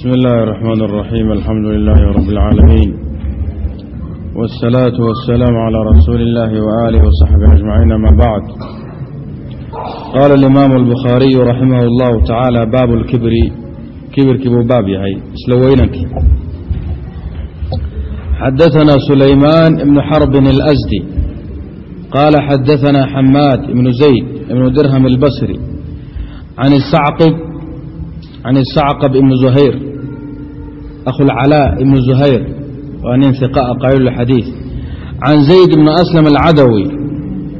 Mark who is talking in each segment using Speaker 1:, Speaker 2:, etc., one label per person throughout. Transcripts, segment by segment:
Speaker 1: بسم الله الرحمن الرحيم الحمد لله رب العالمين والصلاة والسلام على رسول الله وآله وصحبه أجمعين ما بعد قال الإمام البخاري رحمه الله تعالى باب الكبر كبر كبو باب يهي سلوينك حدثنا سليمان بن حرب الأزدي قال حدثنا حماد بن زيد بن درهم البصري عن السعقب عن السعقب بن زهير أخو العلاء بن زهير وأن ثقاء قائل الحديث عن زيد بن أسلم العدوي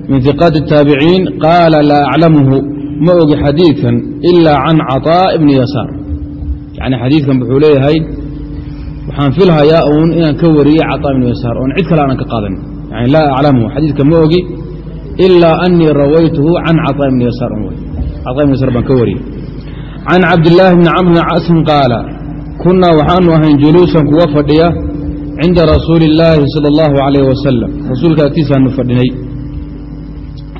Speaker 1: من ثقات التابعين قال لا أعلمه ما أوجي حديثا إلا عن عطاء بن يسار يعني حديثا بحوليه هاي waxaan filhayaa uun inaan ka wariyey caطaa ibnu yasaar oon cid kale aanan ka qaadan yani laa aclamu xadiidka ma ogi ilaa anii rawaytuhu can caطaa ibni yasaar un wey caطaa ibn yasaar baan ka wariyey can cabdillaahi bni camr bni casim qaala kunnaa waxaanu ahayn juluusan kuwa fadhiya cinda rasuuli illaahi sala allahu calayh wasalam rasuulka agtiisaanu fadhinay.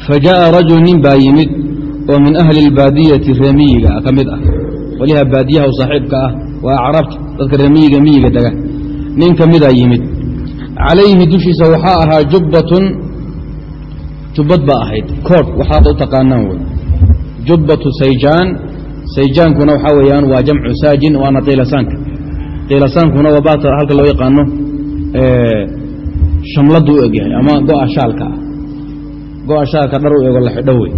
Speaker 1: Fa jaa'a rajul nin baa yimid oo min ahli اlbaadiyati reemiyiga ka mid ah. Qoliha baadiyaha u saaxiibka ah waa acrabta dadka reemiyiga miyiga dega. Nin ka midaa yimid. Calayhi dushiisa waxaa ahaa jubbatun jubbad baa ahayd koodh waxaad u taqaanaan wey. Jubbatu sayjaan sayjaankuna waxaa weeyaan waa jamcu saajin waana qiilasaanka qiilasaankuna waa halka loo yaqaano shamladdu u egyahay ama go'a shaalka ah. Go'a shaalka dhar u ego la xidho wey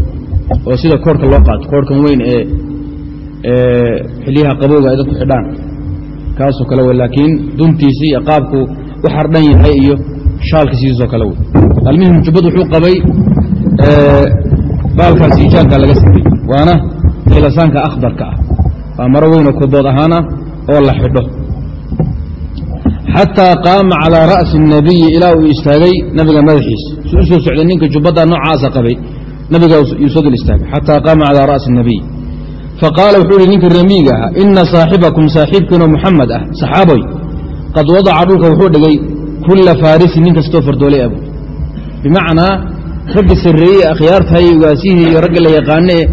Speaker 1: oo sida koorhka loo qaato koorhkan weyn ee xilyaha qabowga ay dadku xidhaan. Kaasoo kale wey laakiin duntiisii iyo qaabku u xardhan yahay iyo shaalka kale wey almuhim jubbad wuxuu qabay baalkaa siijaanka laga sameeyey waana qiilasaanka akhbarka ah waa maro weynoo kobood ahaana oo la xidho xataa qaama calaa ra'si الnabiyi ilaa uu istaagay nabiga madaxiisa su u soo socday ninka jubbadda noocaasa qabay nabiga yuu soo dul istaagay xataa qaama calaa ra'si الnabiy faqaala wuxuu ihi ninka ramiiga ahaa ina saaxibakum saaxiibkiinoo muxamed ah saxaaboy qad wadaca dhulka wuxuu dhigay kulla faarisin nin kastoo fardoolay abu bimacnaa raggi sarreeyey akhyaartahay waasihii iyo ragga la yaqaane ee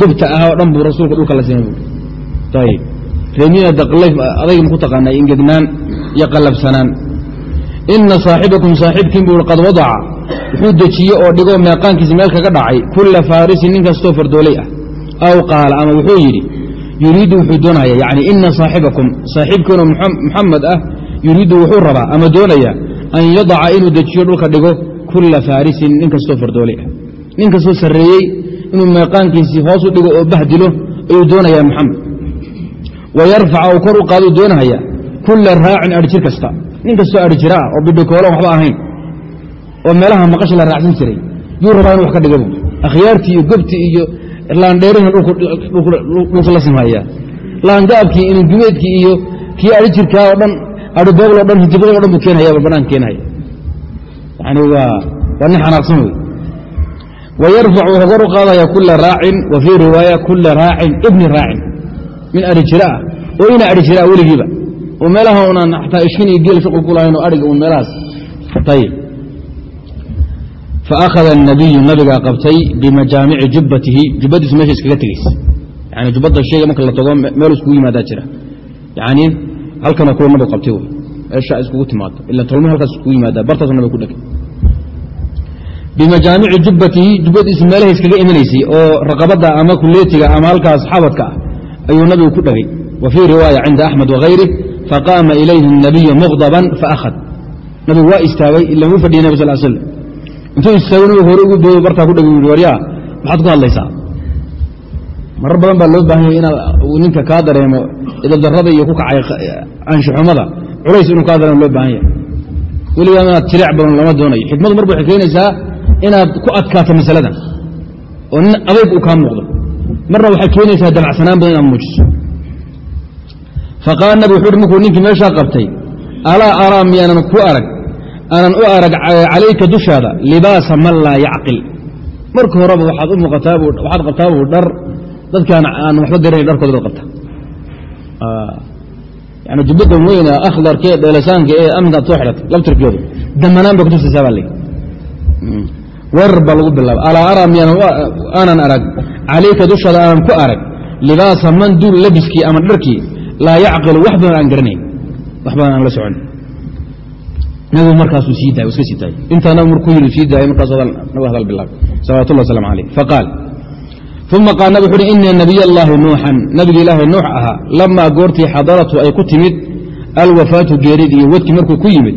Speaker 1: gobta ah oo dhan buu rasuulka dhulka la siinay buui ayib reemiina daqlayf adayg ku taqaanay ingegnaan iyo qallabsanaan ina saaxibakum saaxiibkiin buu qad wadaca. Wuxuu dejiye oo dhigo meeqaankiisa meel kaga dhacay. Kulla faarisin nin kastoo fardooley ah. Aw qaala ama wuxuu yidhi yuriidu wuxuu doonaya. Yani ina saaxibakum saaxiibkiinoo muxamed ah yuriidu wuxuu rabaa ama doonaya an yadaca inuu dejiyo dhulka dhigo kulla faarisin nin kastoo fardooley ah. Nin kastoo sarreeyey inuu meeqaankiisii hoos u dhigo oo bahdilo ayuu doonayaa maxamed wa yarfaca uu kor u qaaduu doonahaya kulla raacin adhjir kasta. Nin kastoo adhjira ah oo bidhikoolan waxba ahayn oo meelaha maqasha la raacsan jiray yuu rabaa inu wax ka dhiga bu akhyaartii iyo gobtii iyo laandheerihin dhulka la simhaya laangaabkii iningumeedkii iyo kii adhi jirkaa oo dhan adhiboogl o dhan hijibada o dhan buu keenhaya banaanka keenhaya yani waa nin xanaaqsan wey wayarfac wuxuu kor u qaadaya kula raacin wa fii riwaaya kula raacin ibni raacin min adhi jira ah oo ina adhi jira ah weligiiba oo meelaha unaan xataa ishkin iyo geel shuqul ku oo adhiga un meelahaas ayib faakhada الnabiyu nabigaa qabtay bimajaamici jubbatihi jubbadiisu meesha iskaga tegeysa yani jubbadda shayga marka la tago meel iskugu yimaadaa jira yani halkanoo kula nabigu qabtay meesha iskugu timaado ila tolmo halkaas iskugu yimaadaa bartaasu nabiga ku dhegay bimajaamici jubbatihi jubbadiisu meelaha iskaga imanaysay oo raqabadda ama kuleetiga ama halkaas xabadka ah ayuu nabigu ku dhegay wa fii riwaaya cinda axmed wagayrih faqaama ilayhi الnabiyu muqdaban faakhad nabigu waa istaagay ila wuu fadhiyay nabig sal slam intuu istaago nabigu hore ugu dooyo bartaa ku dheg u waryaa maxaad ku hadlaysaa? Marar badan baa loo baahan inaad ninka kaa dareemo idadarrada iyo ku kacay anshuxumada culays inuu kaa dareemo loo baahan yahay. Weligaa inaad tilic badan lama doonayo. Xikmadu marba waxay keenaysaa inaad ku adkaato masaladan oo nin adayg uu kaa muuqdo. Marna waxay keenaysaa dabacsanaan badan inaad muujiso. Faqaala nabig wuxu uhi markuu ninkii meeshaa qabtay alaa araa miyaanan ku arag? Aanan u arag calayka dushaada libaasa man laa yacqil. Marka horeba waxaad u muuqataa waxaad qabtaa buu dhar dadkaan aan waxba garanayn dharkooda baad qabtaa. Yani jubbadan weyna akhdarka ee dheelasaanka ee aminka soo xidhatay labtirkeedu damanaan bay kutusaysaa baa layidhi weerar baa lagu bilaaba alaa araa miyaanan aanan arag. Calayka dushaada aanan ku arag libaasa man duul labiskii ama dharkii laa yacqilu wax badan aan garanayn. Wax badan aan la socon. Nabigu markaasuu sii daay iska sii daayay. Intaa nabig markuu yidhi sii daayay markaas nabigu hadal bilaabay. Salawatullah waslamu calayh faqaal uma qaal nabig wuxu uhi ina nabiy allaahi nuuxan. Nabiga ilaahay nuux ahaa lamaa goortii xadaratu ay ku timid alwafaatu geerid iyo wadkii markuu ku yimid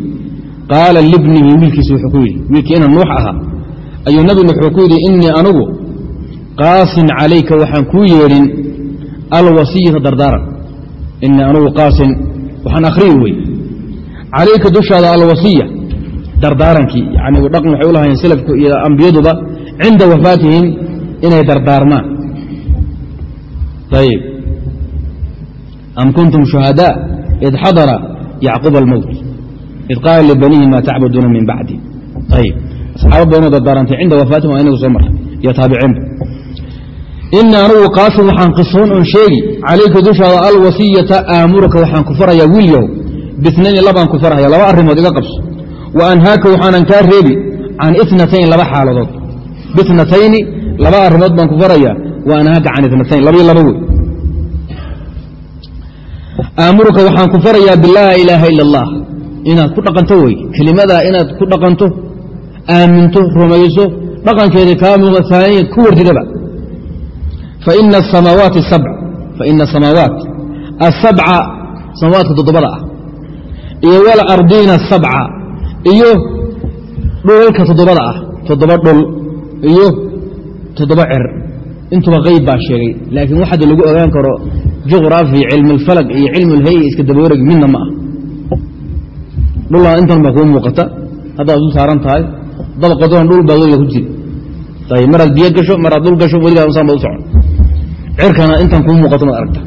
Speaker 1: qaala libnihi wiilkiisa wuxuu ku yidhi wiilkii ina nuux ahaa ayuu nabi nuux wuxuu ku yidhi inii anugu qaasin calayka waxaan kuu yeedhin alwasiyata dardaaran. Inii anugu qaasin waxaan akhriyi wey. Calayka dushaada alwasiya dardaarankii yani dhaqan waxay u lahaayeen salafku iyo ambiyaduba cinda wafaatihim inay dardaarmaan. Ayib am kuntum shuhadaa id xadara yacquba almowt id qaala libanihi ma tacbuduuna min bacdi ayib asxaaba badanoo dardaarantay cinda wafaatihim waa inagu soo marray iyo taabiciinba ina anugu qaasim waxaan qisoon oon sheegi calayka dushaada alwasiyata aamuraka waxaan ku farayaa wiilyahow bisnayni labaan ku farhaya laba arrimood iga qabso. Wa anhaaka waxaanan kaa reebi can itnatayn laba xaaladood. Bitnatayni laba arrimood baan ku farayaa wa anhaaka can itnatayn labayo laba wey. Aamuruka waxaan ku farayaa bilaa ilaaha ila allah. Inaad ku dhaqanto wey kelimadaa inaad ku dhaqanto aaminto rumayso dhaqankeeda kaa muuqa aaniya ku wardidaba faina asamaawaat asabca samaawaadka toddobada ah iyo walardiina asabca iyo dhulalka toddobada ah toddoba dhul iyo toddoba cer. Intuba qayb baa sheegay laakiin waxaad lagu ogaan karo juqraafi cilmi alfalag iyo cilmi ulhey iska dabawareg midna ma ah. Dhulaa intan baa kuu muuqata haddaad u saaran tahay dabaqadoon dhul baa weliga ku jiri ayb maraad biyo gasho maraad dhul gasho weligaa saan baad u socon. Cirkana intan kuu muuqato maad aragta.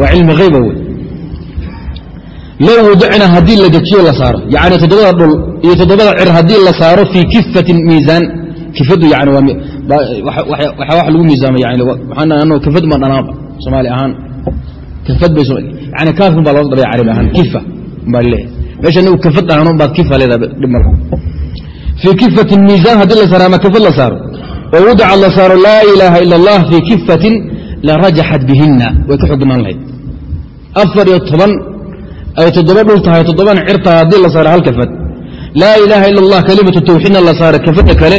Speaker 1: Waa cilmi hayba wey low wadacna haddii la dejiyo la saaro. Yani toddobada dhul iyo toddobada cir haddii la saaro fii kifatin miisaan kifadu yani waxa wax lagu miisaama yani waxaan kifad ma dhanaanba. Soomaali ahaan kifad bay yani kaafkun baa looga dabaya carabi ahaan kifa baa leeyahay meesha nagu kifad dhahaan baad kifa leedahay dhib malka fii kifatin miisaan haddii la saaro ama kifad la saaro oo wadaca la saaro laa ilaaha ila allah fii kifatin la rajaxat bihina way ka xogmaan lahayd afar iyo toban ay toddoba dhul tahay toddobana cir tahay haddii la saaro hal kafad laa ilaaha ila allah kalimatu tawxiidna la saaro kafadda kale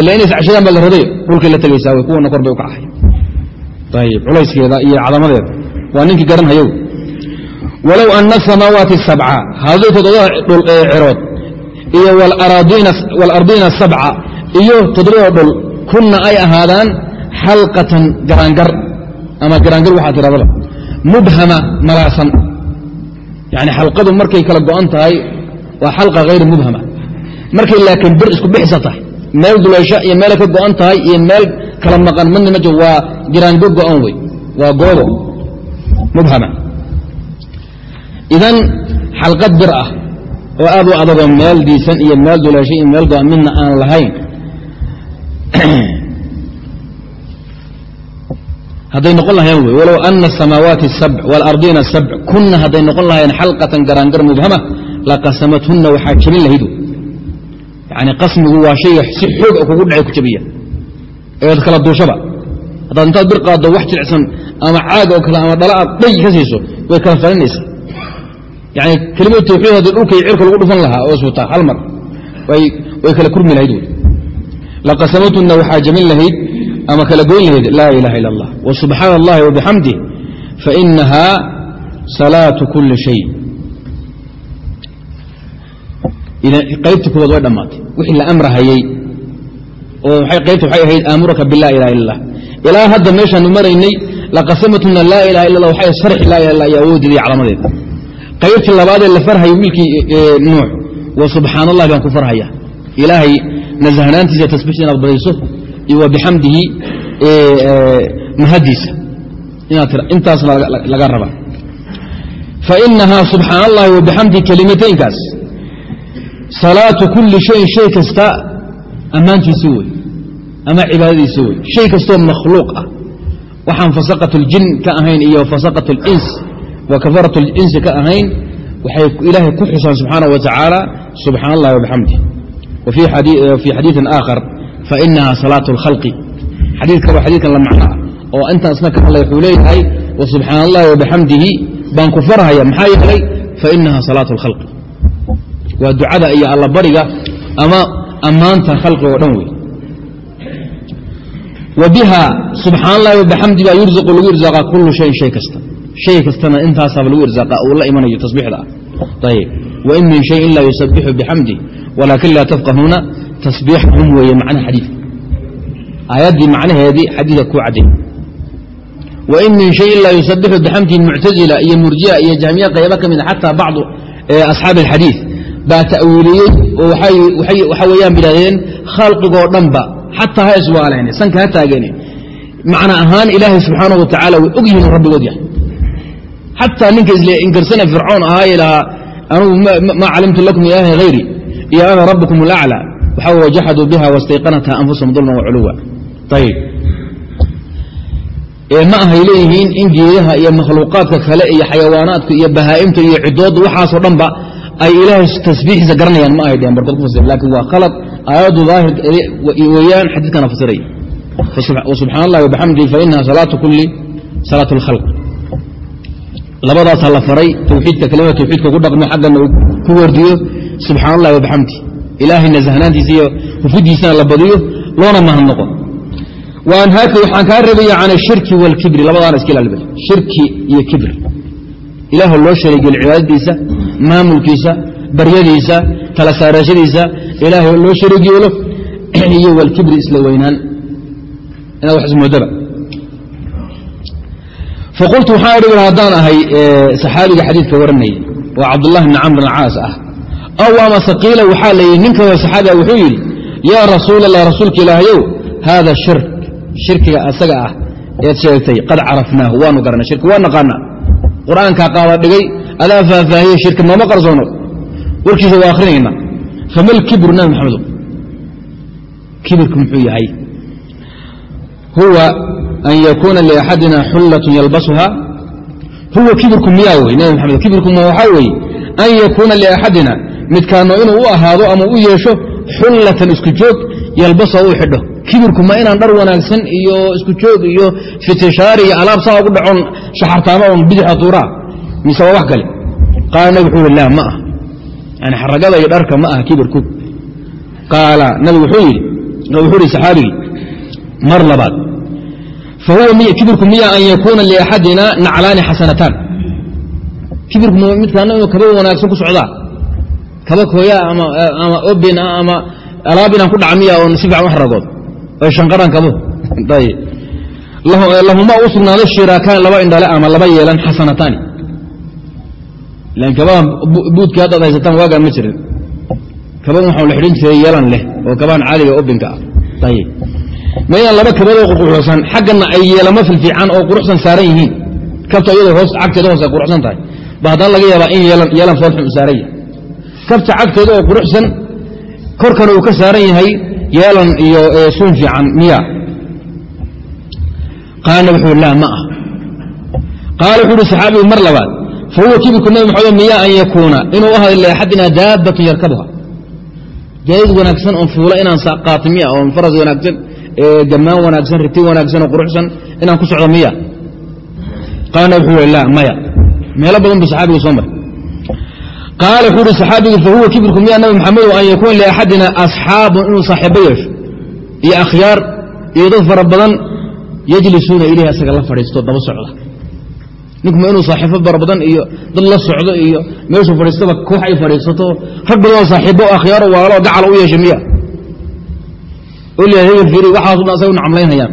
Speaker 1: ila inays cashadaan baa la raday dhulkay la tegaysaa wey kuwana kor bay u kacahay ayib culayskeeda iyo cadamadeeda waa ninkii garan walow ana asamaawaati sabca haddii toddobada cirood iyo walardiina sabca iyo toddobada dhul. Kunna ay ahaadaan xalqatan garaangar ama garaangar waxaa tiradaba mubhama malaasan. Yani xalqadu markay kala go'an tahay waa xalqa hayr mubhama. Markay laakiin bir isku bixisa tahay meel duleysho iyo meela ka go'an tahay iyo meel kala maqan midna ma jiro waa giraango go'an wey. Waa goobo. Mubhama. Idan xalqad bir ah oo aad u adagoo meel diisan iyo meel duleysho iyo meel go'an midna aan lahayn. Hadday noqon lahayeen wey walow ana asamaawaati sabc waalardiina sabc kunna hadday noqon lahayeen xalqatan garaangar mubhama laqasamathunna waxaa jebin lahayd yani qasmigu waa shayga si xoog kugu dhacay ku jabiya. Eed kala duushaba. Haddaad intaad bir qaaddo wax jilicsan ama caag oo kale ama dhala aad dhay ka siiso way kala falinaysaa yani kelimadu tawxiid haddii dhulka iyo cirka lagu dhufan lahaa oo suutaa hal mar. Way kala kurmi lahayd wey laqasamathunna waxaa jebin lahayd ama kala goyn lahayd laa ilaha ila allah wasubxaana allahi wabixamdih fainaha salaatu kuli shay. Qaybta kuwaad way dhammaatay. Wixii la amrahayey oo qaybta waxay ahayd aamuraka bilaa ilaha illa allah ilaa hadda meeshaanu maraynay laqasamatuna laa ilaha illa allah waxay sarxi laa ilaha illa iyo awoodeeda iyo calamadeeda qaybtii labaadee la farhayay wiilkii nuux wa subxaan allah baan ku farhaya ilaahay nasahnaantiisa tasbiixda inaad badayso iyo wa bixamdihi mahadiisa. Intaasna laga raba fainahaa subxaan allahi wa bixamdihi kelimataynkaas salaatu kulli shayin shay kasta ammaantiisi wey ama cibaadadiisi wey. Shay kastoo makhluuq ah. Waxaan fasaqat اljin ka ahayn iyo fasaqat اlins wa kafarat اlinsi ka ahayn waxay ilaahay ku xusaan subxaanaه wa tacaala subxaan allah wabixamdih wa fii xadiiثin aakhar fainaha salaaة اlkhalqi xadiid kaloo xadiidkan la macno ah oo intaan isna ka hadlay wuxuu leeyahay wa subxaan allahi wabixamdihi baan ku farhaya maxaa yeelay fainaha salaatu اlkhalqi waa ducada iyo allabariga ama ammaanta khalqiga o dhan wey wa biha subxaan allahi wabixamdi baa yurzaqu lagu irsaaqa kullu shayin shay kasta shay kastana intaasaaba lagu irsaaqa uu la imanayo tasbiixda ah ayib wain min shayin ila yusabixu bixamdi walaakin laa tafqahuuna tasbiixahum weeye macnaha xadiidka aayaddii macnaheedii xadiidka kuu cadday wain min shayin laa yusabixu bixamdihi muctazila iyo murjiya iyo jahmiya qaybo ka mida xataa bacdu asxaabi alxadiid baa ta'wiiliyey oo waxa weeyaan bidhahdeen khalqigoo dhanba xataa ha iswaaleen sanka ha taageen macna ahaan ilaahay subxaanahu wa tacala way og yihiin rabbigood yahay xataa ninka isle inkarsana fircoon ahaaye lahaa anugu maa calimtu lakum ilaaha hayri iyo ana rabbukum alaclى waxa wajaxaduu biha wastayqanatha anfusahum dulman waculuwa ayib ma ahay leeyihiin in geedaha iyo makhluuqaadka kale iyo xayawaanaadka iyo bahaa'imta iyo cidoodda waxaasoo dhanba ay ilaahay tasbiixiisa garanayaan ma ahay dheen barkood ku fasir laakiin waa khalad aayaddu daahir weeyaan xadiidkana fasiray subxaan allahi wabixamdihi fainaha salaatu kuli salaat اlkhalq labadaasaa la faray towxiidka kelimada tawxiidka ku dhaqmo xaggana uu ku wardiyo subxaan allahi wabixamdi ilaahay nasahnaantiisa iyo hufudiisana la badiyo loona mahadnoqo waanhaaka waxaan kaa reebaya can ashirki wاlkibri labadaana iska ilaali shirki iyo kibr. Ilaahoo loo shareegel cibaadadiisa maamulkiisa baryadiisa tala saarashadiisa ilaahay loo shareeg iyo wlkibri isla weynaan. Inaad wax ismoodaba faqultu waxaan idhi haddaan ahay saxaabiga xadiidka waranayay oo cabdullahi bni camr caas ah aw amase qiila waxaa layidhi nin kaloo saxaabiga wuxuu yidhi yaa rasuul allah rasuulka ilaahayow haada shirk shirkiga asaga ah eed sheegtay qad carafnaahu waanu garanay shirki waa naqaanaa qur'aankaa qaaba dhigay adaa faahfaahiyey shirki nooma qarsoono warkiisa waa akrinayna famal kibru nabi maxamedo kibirku muxuu yahay an yakuuna liaxadina xullatun yalbasuha huwa kibirku miyaa wey nabi maxamed kibirku ma waxaa weeye an yakuuna liaxadina midkaano inuu u ahaado ama u yeesho xullatan isku joog yalbasuha uu xidho kibirku ma inaan dhar wanaagsan iyo isku joog iyo fitishaari iyo alaab saa ugu dhacon shaxartaama on bidixa tuuraa mise waa wax kale qaala nabig wuxuu yihi la ma ah yani xaragada iyo dharka ma aha kibirku qaala nabig wuxuu yidhi wuxuu yihi saxaabigii mar labaad fahuwa miya an yakuuna liaxadina naclaani xasanataan kibirku midkaana inuu kaba wanaagsan ku socdaa kaba kooya ama obin ama alaab inaan ku dhaca miya oon si fiican u xaragood oy shanqaraan kabo lahumaa u sugnaaday shiraakaan laba indhale ama laba yeelan xasanataani lan kabahan buudkii haddaad haysataan waagaan ma jirin kaban waxaan la xidhin jiray yeelan leh oo kabaan caaliga obinka ah ayib ma inaan laba kabadoo quruxsan xaggana ay yeelamo filfiican oo quruxsan saaran yihiin. Kabta iyadoo hoos cagteeda hoos ay quruxsan tahay. Ba haddana laga yaabaa in yeelan foolxun saaran yahay. Kabta cagteeda oo quruxsan korkana uu ka saaran yahay yeelan iyo suun fiican miya. Qaala wuxuu laa ma ah qaala wuxuu uhi saxaabigu mar labaad fa kibirku nabi maxamed miya an yakuuna inuu ahaado liaxadina daabbatun yarkabuha gaadid wanaagsan oon fuula inaan qaato miya oon faras wanaagsan gammaan wanaagsan riti wanaagsan oo quruxsan inaan ku socdo miya. Qaala wuxuu ihi laa maya. Meelo badan buu saxaabigu soo maray. Qaala wuxuu uhi saxaabigu fahuwa kibirku miya nabi maxamedo an yakuuna liaxadina asxaabun inuu saaxiibo yeesho. Iyo akhyaar iyo dad fara badan yajlisuuna ilayhi asaga la fadhiisto daba socda. Ninkuma inuu saaxiibo fara badan iyo dad la socdo iyo meeshuu fadhiistaba koox ay fadhiisato rag badanoo saaxiibo akhyaaro waaloo gacala u yeesha miya camlaynhayaan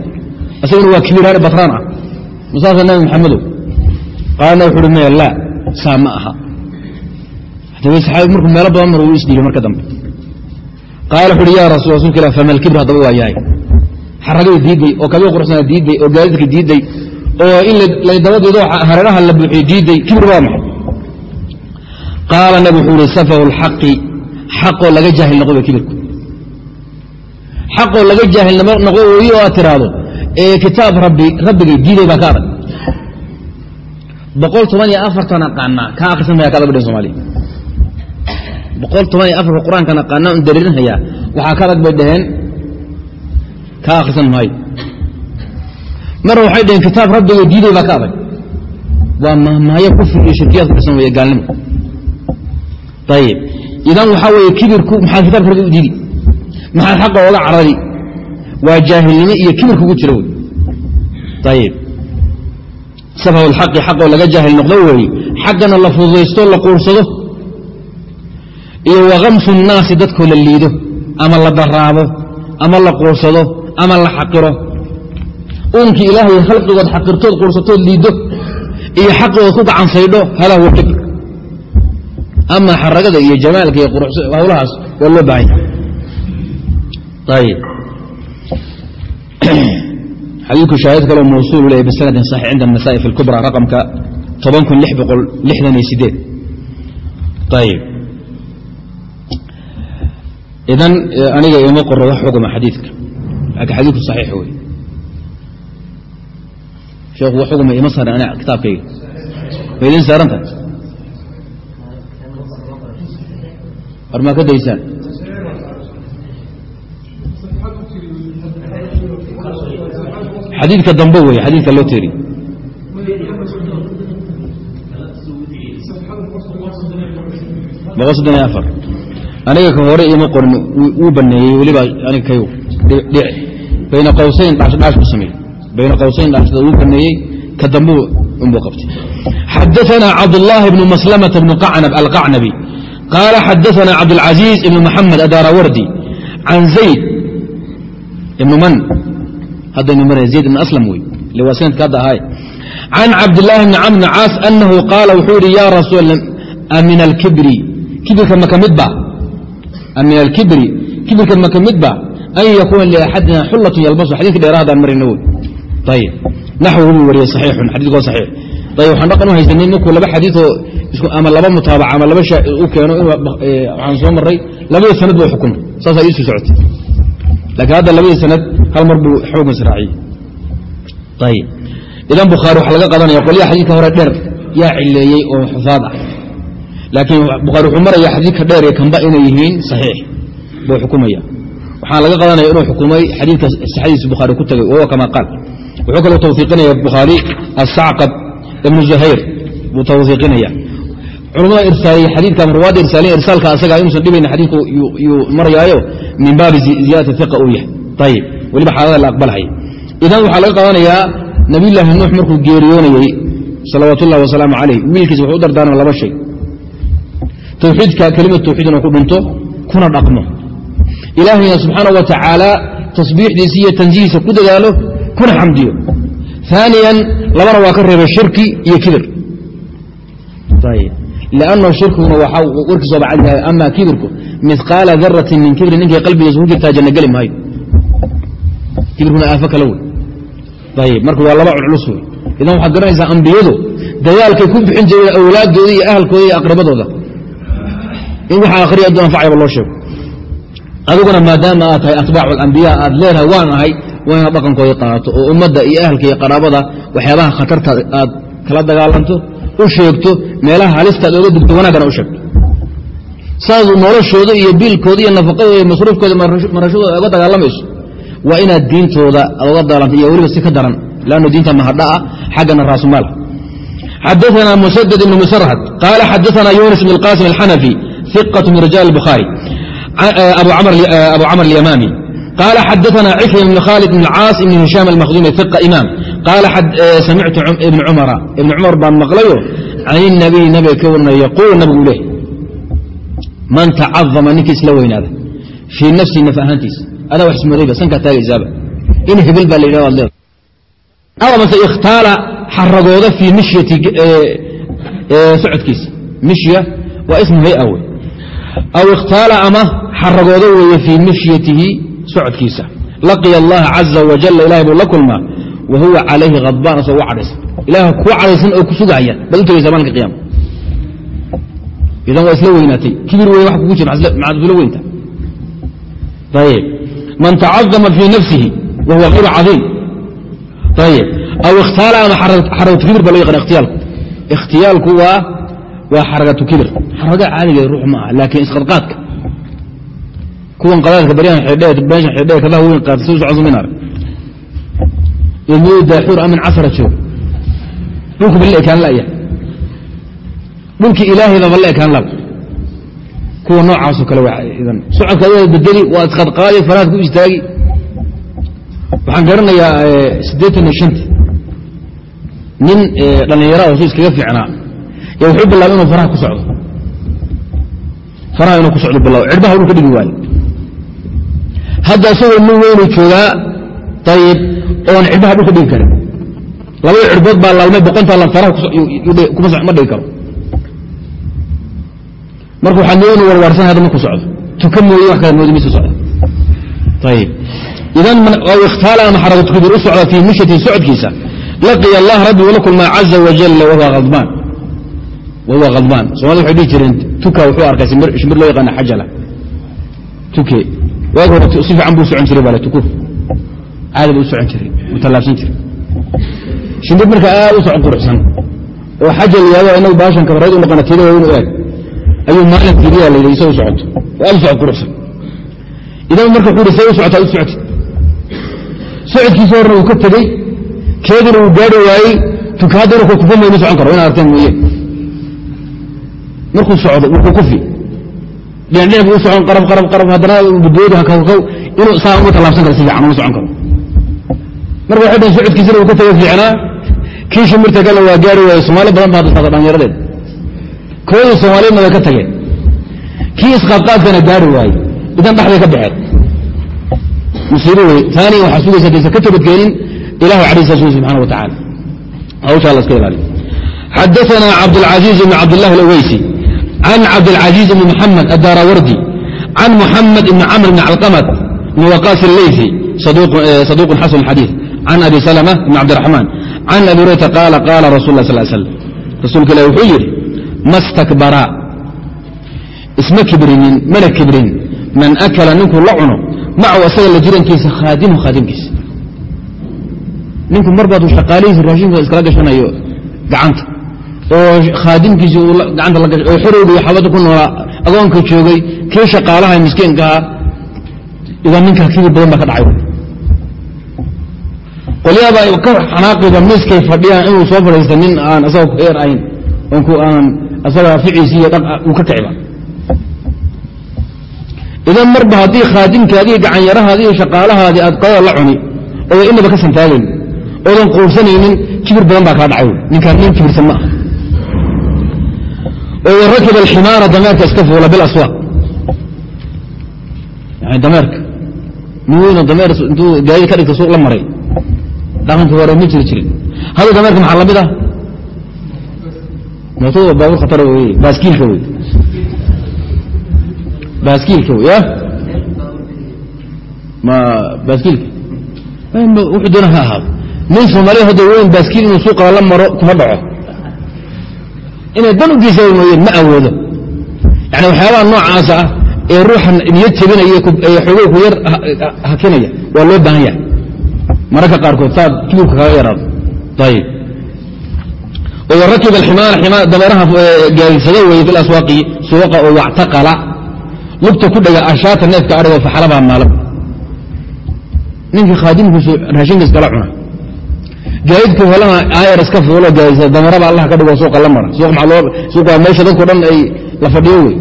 Speaker 1: asaguna waa kibiraani batraan ah. Masaasa nabi maxamedow qaala wuxu uhi maya laa saa ma aha. Saxaabi markuu meelo badan mar uu isdhiibay marka dambe. Qaala wuxu uhi ya rasul rasulka ilah fama alkibr haddaba waa yahay. Xaragada diidday oo kabii quruxsana diidday oo gaadidka diidday oo in ladabadiido hareeraha la buuxiyo diidday kibir waa maxay? Qaala nabi wuxuu ihi safahu lxaqi xaqoo laga jaahil noqo ba kibirku xaqoo laga jaahil noqo weeye oo aad tiraahdo ee kitaab rabbi rabbigay diiday baa ka adag boqol toban iyo afartan aqaanaa kaa akhrisan maya ka adag badhin somaaliya boqol toban iyo afarka qur'aankan aqaanaa un dariirinhayaa waxaa ka adag bay dhaheen kaa akhrisan maayo marna waxay dhaheen kitaab rabbigay diiday baa ka adag waa mahmahyo kufri iyo shirkiyaad ku dhisan weeye gaalnimo ayib idan waxaa weeye kibirku maxaa kitaabka rabbi u diidi maxaa xaqa ooga carari? Waa jaahilnimo iyo kibir kugu jira wey ayib safhu lxaqi xaqoo laga jaahil noqdo weeye xaggana la fududaysto la quursado iyo wakamsu nnaasi dadkoo la liido ama la daraabo ama la quursado ama la xaqiro. Uunkii ilaahay khalqigood xaqirtood quursatood liiddo iyo xaqigood ku gacansaydho hadaa huwa kibir ama xaragada iyo jamaalka iyo hawlahaas waa loo baahan yahay xadiiku shaahid kalo mawsuulu leh bisanadin saxiix cinda anasaa'i fi lkubra raqamka idan aniga ima qoro wax xuguma xadiidka laakiin xadiidku saxiix wey sheekhu wax xuguma ima saaran ana kitaabkayga ma idin saaran tahay war maa ka daysaan xadiidka dambe wey xadiidka loo teeriy aniga kan hore ima qorin wuu baneeyey weliba aniga kay bayna qawsayn dhaahdhaash ku sameey bayna qawsayn dhaashada wuu baneeyey ka dambe unbuu qabtay xadaanaa cabdulaahi bnu maslamata bnu alqacnabi. Qaala xadaanaa cabdاlcaziiz ibnu maxamed adarawardi can zayd ibnu man haddaynu mara zayd ibn aslam wey ile waa sanadka hadda ahaay can cabdillaahi bni camr bni caas anahu qaala wuxuu yihi ya rasuul amin alkibri? Kibirka maka mid ba? Amin alkibri? Kibirka maka mid ba? An yakuuna liaxadina xullatun yalbasu. Xadidka dheeraadaan marayna wey ayib naxwuhu buu wariyey saxiixun xadiidkoo saxiix. Ayib waxaan dhaqan u haysanay markuu laba xadiidoo ama laba mutaabaca ama laba shaa u keeno waxaan soo maray labada sanad buu xukumay saasaa iisuu socotay. Laakiin hadda labadii sanad hal mar buu xukm israaciyey idan bukhaari waxaa laga qadanaya qolyaha xadiidka hore dheer yaa cileeyey oo xufaad ah laakiin bukhaari wuxuu maraya xadiidka dheer ee kanba inay yihiin saxiix buu xukumaya waxaa laga qadanaya inuu xukumay xadiidka saxadiisa bukhaari ku tagay wahuwa kama qaal wuxuu kaloo tawfiiqinaya bukhaari asacqab ibnu zuhayr buu tawfiiqinaya culamada irsaaliye xadiidka ama ruwaadda irsaaliya irsaalka asaga inuusan dhibayna xadiidku yuu marayaayo min baabi ziyaadati iqa uu yahay ayib weliba xaalada la aqbalhaya idan waxaa laga qadanayaa nabiyulaahi nuux markuu geeriyoonayey salawaat wasalaamu calayh wiilkiisa wuxuu u dardaarma laba shay. Tawxiidka kelimad tawxiid inuu ku dhinto kuna dhaqmo. Ilaahayna subxaana wa tacaala tasbiixdiisa iyo tansihiisa ku dadaalo kuna xamdiyo. Aaniyan labana waa ka reebay shirki iyo kibir. Lannahu shirkiguna warkiis waaba cad yahay ama kibirku miqaala daratin min kibri ninkay qalbigiisa ku jirtaa janno geli maayo kibirkuna aafo kale wey. Ayib marka waa laba culculus wey. Idan waxaad garanaysaa ambiyadu dagaalkay ku bixin jireen awlaaddooda iyo ahalkooda iyo aqrabadooda. In waxa akhriya addu anfacayba loo sheego. Adiguna maadaama aad tahay atbaacu alambiya aad leedahay waan ahay waa inaad dhaqankooda qaato oo ummadda iyo ahalka iyo qaraabada waxyaabaha khatarta aad kala dagaalanto u sheegto meelaha halistaad ooga digto wanaagana u sheegto. Saasuu noloshooda iyo biilkooda iyo nafaqadooda iyo masruufkooda marashadooda oga dagaalamayso waa inaad diintooda oga dagaalanto iyo weliba si ka daran lanno diinta mahadha ah xaggana raasumaal xadaثna musadد ibn musrhad qaala xadaثna yunis bn اlqasim alxanafi ثiqaة min rijaal الbukhaarي abu camr اlyamami قال xadaثna ckrm بن khالد بن الcاaص بن هiشhام المkhdومي ثقة imاm qاala samictu ibn cmra ibn cumar baan maqlayo can النabiy nabiga ka warnay yaquul nabigu leh man tacadama ninkii isla weynaada fii nafsii naf ahaantiisa adaa wax ismoodayba sankaa taagaysaaba in hebel baa la yidhah ad leeda aw mase ikhtaala xaragooda fii mishyati socodkiisa mishya waa ismu hay'a wey aw ikhtaala ama xaragooda weeye fii mishyatihi socodkiisa laqiya allaha caza wajala ilahay buu la kulmaa wa huwa calayhi khadbaan asoo u cadhaysan ilaah ku cadhaysan oo ku sugaya baad u maalinka qiyama idan waa isla weynaatay kibir wey wax kugu jira maxaad isla weynta ayib man tacadama fii nafsihi wa huwa hayru cadiim ayib aw ikhtaala ama xaragatu kibir ba loo yaqana ikhtiyaalku ikhtiyaalku waa waa xaragatu kibir xaraga caadigeed ruux ma laakiin isqadqaadka kuwan qadaadka baryahan xidheed meeshan xidheed kadaha weyn qaata u socon samaynaar ilmiyuu daaxuur amin casara joog dhulku bille kaan la'ya dhulkii ilaahaydaba la ekaan laba kuwa noocaasoo kale idan. Socodka adaa bedeli waa isqadqaadi faraad ku istaagi. Waxaan garanayaa siddeetan iyo shanti. Nin dhallinyara oo su iskaga fiicnaa. Ee wuxuu bilaabay inuu faraha ku socdo. Faraha inuu ku socdo bilaabo cirbaha dhul ka dhigi waayo hadda isagoo nin weynu joogaa ayib oon cirbaha dhul ka dhigi karin. Labada cirbood baa laalmay boqontaa la faraha ma dhigi karo marka waxaa mooy inu warwaarsan hadda marku socdo. Tuka mooye wax kala moodi mise socdo. Ayib idan aw ikhtaala ama xarakatukabiir u socda fii mishatin socodkiisa laqiya allah rabbi ula kulmaa caza wajalla wahuwa adbaan wahuwa khadbaan somalida waxay dhihi jireen tuka wuxuu arkay shimir loo yaqaana xajala. Tuke. Waag hore si fiican buu socon jiray bale tukuf caadi buu u socon jiray uu tallaabsan jiray. Shimbir marka aad u socon quruxsan oo xajal yaado inagu baashan kabareed u noqona tiida waaweyn u eeg ayuu maalin tiidiyaa la yidhi isagu socoto. Oo aad u socon quruxsan idan marka wuxuu hi say u socotaa u socoti socodkiisa horna uu ka tegey keedina uu gaari waayey tukaadana ku kufa mayma socon karo ina arteen mooye. Markuu socdo wuu ku kufi dhinacdhinac buu u socon qarab qarab qarab haddana budooda hakawkaw inuu saa uma tallaabsan karo si fiican uma socon karo. Marka waxay dhahen socodkiisina uu ka tegey fiicnaa kii shimirta kale waa gaari waaye soomaali badan baa dadkaasa dhallinyaradeed koodii soomaaliyadna way ka tageen kii isqaadqaadkana gaari waaye idan dhaxday ka baxeen musiibo wey taani waxaa sugaysa daysa ka toobadkeenin ilahu cadhiisa sugi subxana wa tacala hawshaa la iska ilaaliyo xadaثna cabdالcaزيiز بn cabdالlah اlaweysi can cabdالcaزيiز بn mحamed adarawardi can muxamed ibn camr bn calqamad bn waqaas اleyثi صaduq xasan xadiiث can abi slmة bn cabdiرaحmaan can abi hurayta qaala qaala rasul lah sl slam rasuulka ilah wuxuu yidhi ma stakbara isma kibrinin mana kibrin man akala ninkuu la cuno macahu asaga la jirankiisa khaadimu khaadimkiisa ninku mar shaqaalihiisa raashinka iskala gashanayo gacanta oo khaadimkiisi gacanta la gashay oo xorowga iyo ku noolaa agoonka joogay kii shaqaalaha miskiinkaha idan ninkaa kibir badan baa ka dhacay qolyaabaa ka xanaaqiba miiskay fadhiyaan inuu soo fadhiista nin aan asaga ku eer ahayn onku aan asaga ficiisi iyo dhaq uu ka kiciba idan marba haddii khaadimkaadii gacanyarahaadi iyo shaqaalahaadii aad qadada la cuni oodan inaba ka santaagayn oodan quursanaynin kibir badan baa kaa dhacay ninkaan nin kibirsan ma ah oo warakiba alximaara dameerka iska fuula bilaswaaq yani dameerka nin weyno dameer intuu gaadi ka dhigta suuq la maray dhaqanka hore ma jiri jirin. Hadda dameerka maxaa la mid ah mootada baabur khatara wey baaskiilka wey baaskiilka wey ma baaskiilka wuxuu doona ha ahaado nin soomaaliya hadda weyn baaskiil inuu suuqala la maro kuma dhaco inay dan u geysa mooyeen ma awoodo yani waxyaabaha noocaasa ah ee ruuxa niyad jebinaya ee xoogow ku yar hakinaya waa loo baahan yahay mararka qaarkood saad kibirka kaga yaraado ayib warakiba alximaara dameeraha gaadidsada weye fi aswaaqi suuqa oo wactaqala lugta ku dhega ashaata neefka arigo faxalabaa maalab ninkii khaadimkiisu raashinka iskala cuna gaadidka helana aayar iska fuulo gaadisa dameeraba allah ka dhigo suuqa la mara suuq waa meesha dadko dhan ay la fadhiyo wey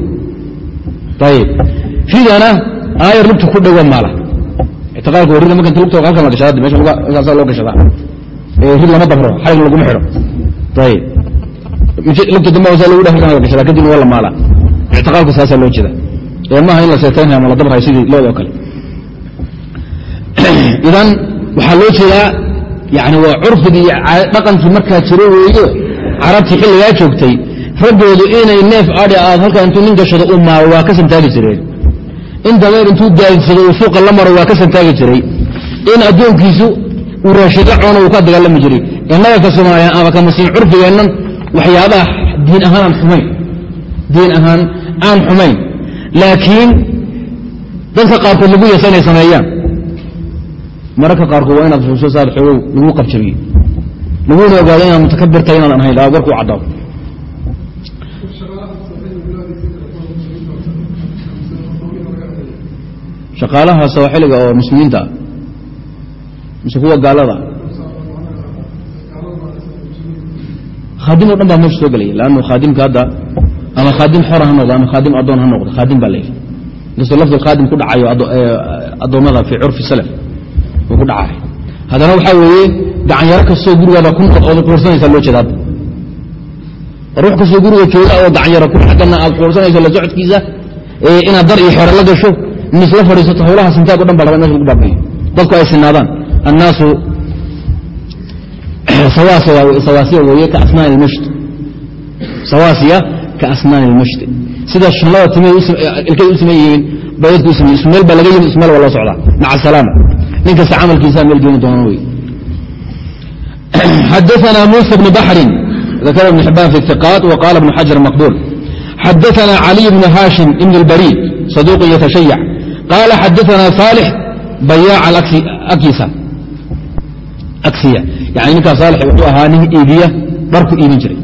Speaker 1: ayib ridana aayar lugta ku dhego maala ictiqaalka rida marka inta lugta halkan la gashada meesha halkaasaa loo gashadaa rid lama dabro xarig laguma xidho ayib lugta dambe hoosaa lagu dheh halkan la gashadaa kadibna waa la maalaa ictiqaalka saasaa loo jeedaa waa curfigii dhaqankii markaa jiro weeyo carabtii xilligaa joogtay raggoodu inay neef adhi aad halkaa intuu nin gashado u maalo waa ka santaagi jireen in dameer intuu gaadidsado uu suuqa la maro waa ka santaagi jiray in addoonkiisu uu raashida coono uu ka dagaalami jiray innaga ka soomaaliya ama ka masiin curfigeennan waxyaabaha diin ahaan aan xumayn. Diin ahaan aan xumayn. Laakiin dadka qaarkood lagu yeesa inay sameeyaan mararka qaarkood waa inaad fuuso saad xoogow lagu qabjabiyo laguna ogaado inaad mutakabirta inaadan ahayn warkuu caddaado shaqaalaha sawaaxiliga oo muslimiinta mise kuwa gaalada khaadim o dhan baa meesha soo gelaya. Lannu khaadimka hadda ama khaadim xora ha noqdo ama khaadim addoon ha noqdo khaadim baa layidhi inkastoo lafdi khaadim ku dhacayo addoommada fii curfi salaf uu ku dhacayo haddana waxaa weeye gacanyaro kastoo gurigaada ku quursanaysaa loo jeeda ruux kastoo guriga jooga oo gacanyaro ku xaggana aad quursanayso la socodkiisa inaad dar iyo xeero la gasho in isla fadhiisato hawlaha sintaag o dhan ba laba meesha lagu baabiyo dadku ay sinaadaan annaasu sawaasiya weeye ka asnaani ilmashti sawaasiya ka asnaani ilmashti sida shanlada timay ilkay u sameyn yihiin bay dadku u sameyn ismeel baa laga yimid ismeel waa loo socdaa maca asalaama nin kasta camalkiisaa meel geeni doona wey xadaثna muسى بن بحri ذakr بن حباn في الثقاaت وqال بن xaجر مقبول xadaثna علي بن hاشhiم بن البريد صدوq يتشhيع qال xadaثna صالح bayاع أkisa aksiya yani ninkaa saalix wuxuu ahaa nin iibiya dharku iibin jiray.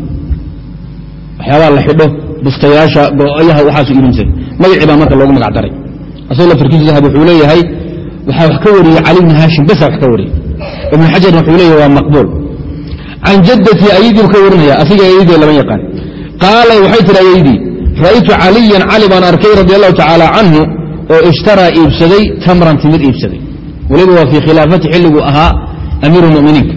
Speaker 1: Waxyaabaa la xidho bustayaasha go-yaha waxaasu iibin jiray. Magacii baa marka loogu magac daray. Asagoo laftarkiisu dahab wuxuu leeyahay waxaa wax ka wariyey cali bni haashim basa wax ka wariyey. Ibn xajarna wuxuu leeyahy waa maqbuul. Can jaddatii ayadiibu ka warinaya asiga ayadii lama yaqaan. Qaala waxay tihi ayaydii ra'aytu caliyan cali baan arkay radi allahu tacaala canhu oo ishtaraa iibsaday tamran timir iibsaday. Weliba waa fii khilaafati xilliguu ahaa amiir muminiinka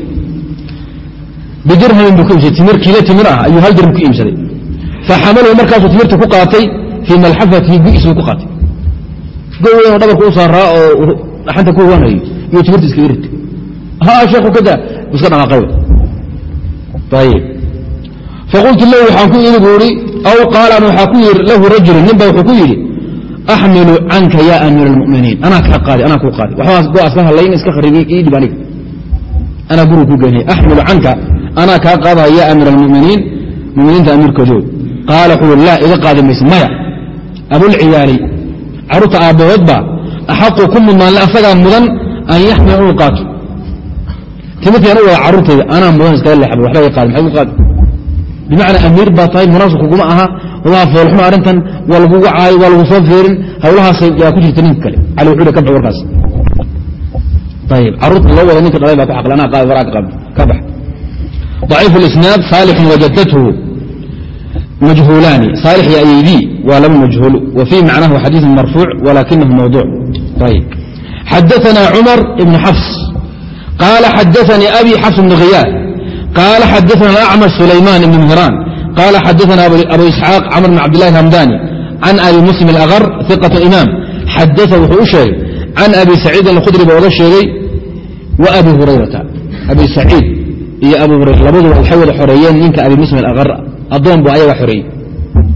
Speaker 1: bidirhamin buu ku iibsaday timir kiilo timir ah ayuu hal dirham ku iibsaday faxamalahu markaasuu timirta ku qaatay fii malxafatihi gu'isuu ku qaatay go weyn oo dhabarka u saaraa oo dhaxanta ku wanayo iyo timirta iskaga ritay ha sheekhu kada iska dhaqaaqay ayib faqultu lahu waxaan ku yidhi buu ihi aw qaalan waxaa ku yidhi lahu rajulun nin ba wuxuu ku yidhi axmilu canka ya amiir almuminiin anaa kaa qaadi anaa kuu qaadi waxbaas go'aas ka hadlayn iska khariibay ii dhib aniga anaa guriga ku geenaya axmilu canka anaa kaa qaadaya ya amiir almuminiin muminiinta amiirkoodo qaala wuxuu laa iga qaadi mayse maya abulciyaali carruurta aabbahoodba axaqu ku mudnaanle asagaa mudan an yaxmila inuu qaato timirtan u wada carruurtayda anaa mudan iskaga leexba waxba iga qaadi maxay ku qaadi bimacnaa amiir baa tahay munaasib kuguma aha waa foolxuma arrintan waa lagugu caayo waa lagu soo feerin hawlahaas yaa ku jirta ninka kale cali wuxuu ka bax warkaas ayib carruurta loo wada ninka dhalay baa ku xaqla anaa qaadi waraa ka bax ضaciif اlisnaad saalixun wajaddathu majhuulaani saalix iyo ayaydii waa laba majhuul wa fii macnahu xadiiث marfuuc walakinahu mawduuc ayib xadaثna cumar ibn xafs qaala xadaثanii abi xafs bn khiyaar قال xdثna الأعمش سليمان بن مهrان قال xdثna أبو إسحاaq cمر بن عبد الله الهمdاني عن أبي مسلم الأغر ثقة إmام xadث wuxuu u sheegay عن أبي سعيid الkخdري ba oga sheegay وأbي هurayرaةa أbي سacيid iyo abu hurayra labaduba waxay wada xoreeyeen ninka abi muslim الأغر adoon bu ayaga xoreeyey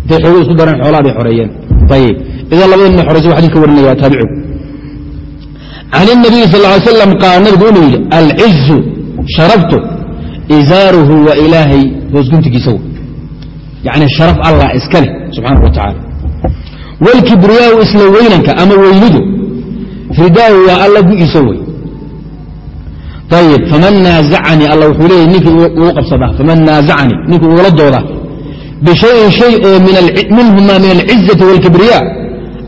Speaker 1: intay xoogo isku dareen xoolaa bay xoreeyeen ayib idan labada nin xoreysa wa xadis ka warinaya taabicu can النabiي sal اه عlي slam qaal nabigu inuu yidhi alcizu sharaftu izaaruhu waa ilaahay hoosguntigiisa w yani sharaf allah iska leh subxaana wa tacaala wاlkibriyaau isla weynanka ama weynidu ridaahu waa alla gu'iisa wey ayib faman naazacanii alla wuxuu leeyay ninkii ugu qabsadaa faman naazacanii ninkii ugala dooda bishayin shay oo minhuma min alcizati wاlkibriya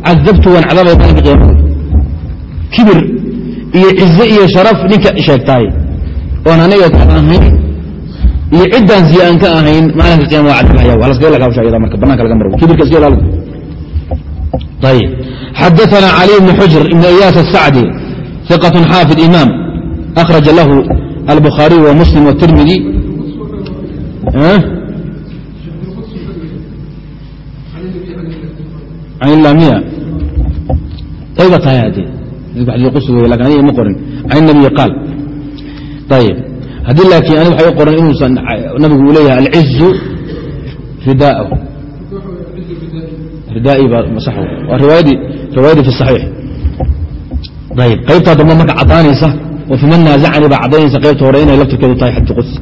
Speaker 1: cadabtu waan cadaabaya maalinka qiyamada kibir iyo cize iyo sharaf ninka sheegtaay oon aniga ka ahayn iyo ciddaan siya aan ka ahayn maalinka qiyama waa cadabhaya waa laskaga lagaabsha ayada marka bananka laga marwo kibirka iska ilaalido ayib xadaثna cali bn xujr ibn iyaas الsacdi ثiqaة xaafid imaam أkhraجa lahu albukhaariي وmuslim والtirmidi an lamiya ayba tahay hadee xadii qudsi wey lakin aniga ma qorin can الnabiyi qaal ayib haddii laakiin ani waxay u qoran inuusan nabigu uu leeyahay alcizu ridaahu ridaa'i baa sax waa riwaayadii riwaayadii fi saxiix ayib qaybtaa dambe marka caddaanaysa oo fiman naazacani baa caddaynaysa qaybta hore inay laftirkeedu tahay xadii qudsi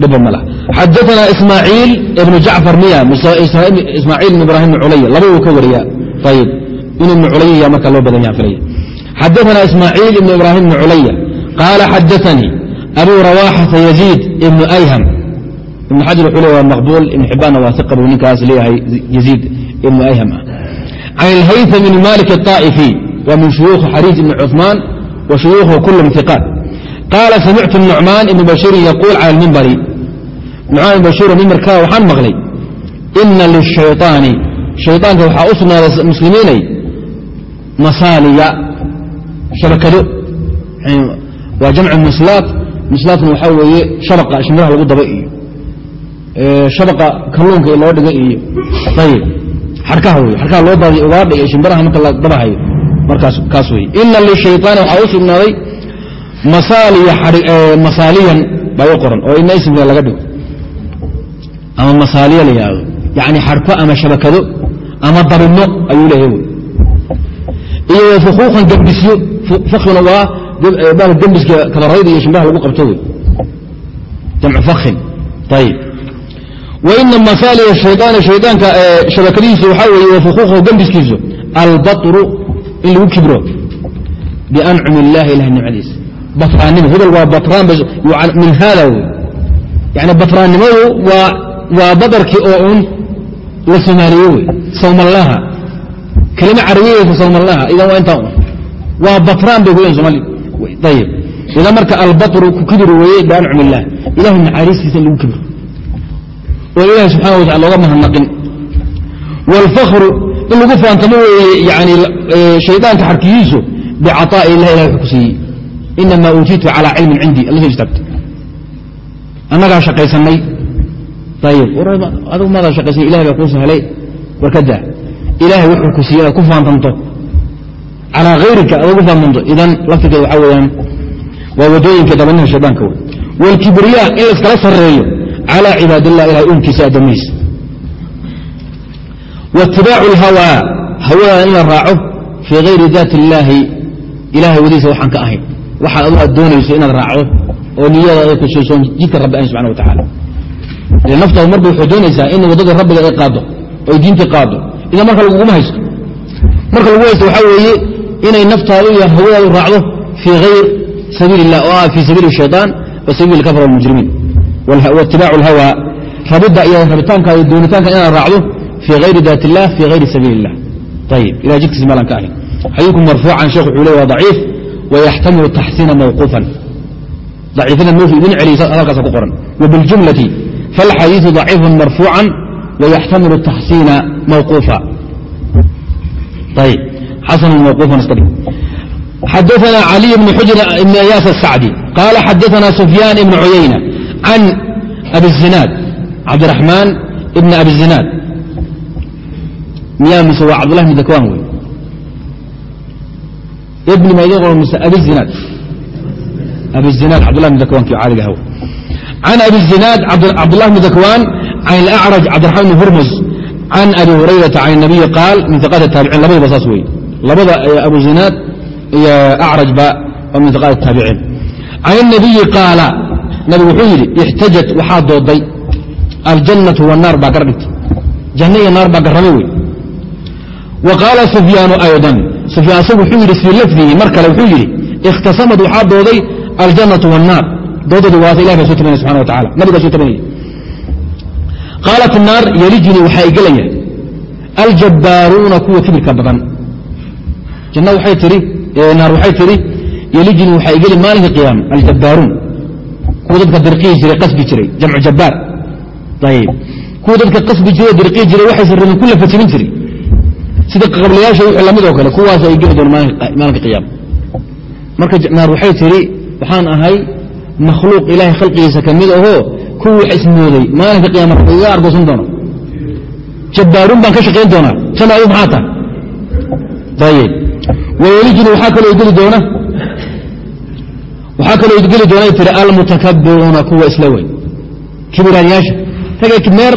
Speaker 1: dhiba ma laha xadaثana ismaaciil ibnu jacfar miya ismaaciil ibn ibrahim ibn culaya laba uu ka wariya ayib in ibnu culaya marka loo badan yaha filaya xadaثana ismaaciil ibn ibrahim ibn culaya qaala xadaثanii abu rawaxata yaziid ibnu ayham ibn xajar wuxuu le waa maqbuul ibn xibbaanna waa iqa buu ninkaas leeyahay yaziid ibnu ayham ah can ilhaytham ibn malik الطaa'ifi waa min shuyuukhi xariis ibn cuثmaan shuyuukhu kulum iqaat qaala samictu nucmaan ibn bashiirin yaquul cala lmimbari nucmaan ibn bashiiro mimbarkaa waxaan maqlay ina lishayaani shayطaanka waxaa u sugnaaday muslimiinay masaaliya shabakado waa jamcu muslaat muslaatna waxaa weeye shabaqa shimbiraha lagu daba iyo shabaqa kalluunka loo dhiga iyo ayib xarkaha wey xarkaha loo daadiy ugaadha iyo shimbiraha marka la dabahayo markaas kaas wey ina lishayaani waxaa u sugnaaday masaaliyan baa u qoran oo ina ismka laga dhigo. Ama masaaliya la yidhaahdo. Yani xarko ama shabakado ama dabino ayuu leeyahay wy iyo fukuuqan gembisyo fakina waa gembiska kabarayda iyo shimbaha lagu qabto wey jamcu fakin ayib waina masaaliya shayaani shaydaanka shabakadihiisu waxaa weeye wa fukuuqahu gembiskiisu albatru in lagu kibro biancum illahi ilah nimcadiisa batraannimo hebel waa batraan min haada yani batraannimadu waa badarkii oo un la soomaaliye wey. Sawmallaha kelima carabiyeysa sawmallaha idan waa intaa un waa batraan bay kuleeyihin somali ayib idan marka albatru ku kibir weeye biancum illah ilahay naxariistiisa in lagu kibro. Oo ilahay subxana wa tacala looga mahadnaqin. Wاlfakru in lagu faantamo weeye yani shaydaanka xarkigiisu bicaaءi ilah ilah wxuu ku siiyey inama uutiitu calى cilmin cindii alla soo istaagto annagaa shaqaysanay ayib adigu maadaa shaqaysan ilahay baa kuu sahlay warkadaa ilahay wuxuu ku siiyey inaad ku faantanto calaa hayrika aad ugu faantanto idan laftigeed waxaa weeyaan waa wadooyinka dabanaha shaydaanka wey wاlkibriya in layskala sareeyo calى cibaad illah ilahay unkiisa addamihiisa waitibaacu alhawaa hawada in la raaco fii hayri daati illaahi ilahay wadiisa waxaan ka ahayn waxaad adugu aad doonayso inaad raacdo oo niyadaada ku siisoon jidka rabbi ahayn subxana wa tacala naftaadu marba waxay doonaysaa in waddada rabbiga ay qaado oy diinta qaado idan marka laguguma haysto marka lagu haysto waxaa weeye inay naftaadu iyo hawadaadu raacdo fii hayr sabiili illah oo ah fii sabiili shayطaan wa sabiili kafra walmujrimiin waitibaacu alhawa rabidda iyo rabitaankaada doonitaanka inaad raacdo fii hayri daat illah fii hayri sabiili illah ayib ilah jidkiisa meelaan ka ahayn xadiidku marfuucan shekh wuxuu le waa daciif wayaxtamilu taxsiina mawquufan daciifada meeshu idin celiysa hadalkaasa ku qoran wabiاljumlati faاlxadiiثu ضaciifu marfuucan wayaxtamilu taxsiina mawquufa ayib xasanu mawquufan iska dhig xadaثna caliي bn xujr ibn iyaas الsacdi qaala xadaثna sufyaan ibn cuyayna can abi الzinaad cabdiraxmaan ibn abi الzinaad miyaa mise waa cabdulahi bn dakwaan wey ibni maydaqo mise abizinaad abizinaad cabdulahi bn dakwaankii caaliga haw can abizinaad cabdulahi bn dakwaan can ilacraj cabdiraxmaan bn hurmus can abi hurayrata can inabiyi qaal min tiqaati taabicin labadaba saas wey labada eh, abuzinaad iyo acraj ba oo min tiqaati taabiciin can inabiyi qaala nabigu wuxuu yidhi ixtajat waxaa dooday aljannatu wanaar baa gar dhigtay. Iyo naar baa garrame wey waqaala sufyaanu aydan sufyaan asagu wuxuu yidhi fii lafdihi mar kale wuxuu yidhi ikhtasamad waxaa dooday aljannatu wanaar doodooda waata ilahi baa soo tabinaya subxana watacala nabigaa soo tabinaya qaalat naar yalijnii waxaa i aljabbaaruuna kuwa kibirka badan janna waxay tihi naar waxay tihi yalijnii waxaa i geli qiyaama aljabbaaruun kuwa dadka dirqihi jiray qasbi jiray jamcu jabbaar ayb kuwa dadka qasbi jiray dirqihi jiray waxaysan rabin ku lafajinin jiray sida qablayaasha wixii la mid oo kale kuwaas ay geli doon maalinka qiyaama marka naar waxay tidhi waxaan ahay makhluuq ilaahay khalqigiisa ka mid ahoo kuwa wax ismooday maalinka qiyama rabbi iga argoosan doono? Jabbaaruun baan ka shaqayn doonaa janna adu maxaa tahay? Ayib wayalijni waxaa kaloo igeli doona waxaa kaloo idgeli doonay tiri almutakabiruuna kuwa isla wey kibiraanyaasha. Ragga meer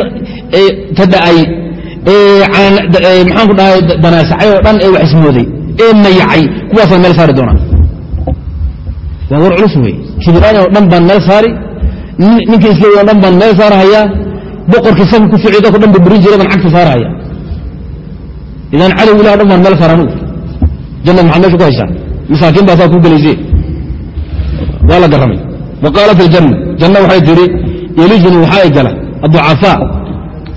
Speaker 1: tadha'ay maxaanku dhahay danaasacay oo dhan ee wax ismooday ee mayacay. Kuwaasaan meel saari doonaa waa war culus wey kibiraani oo dhan baan meel saari. Ninka isla o dhan baan meel saarhayaa boqorkii safka ku ficido ko dhan burburin jiray baan cagta saarhaya idan cadow ilah o dhan baan meel saar anugu jannad maxaad meesha ku haysaa? Masaakiin baa saa ku gelayse waa la garamay. Wa qaalat aljanna janna. Waxay tidhi yelijni waxaa i gala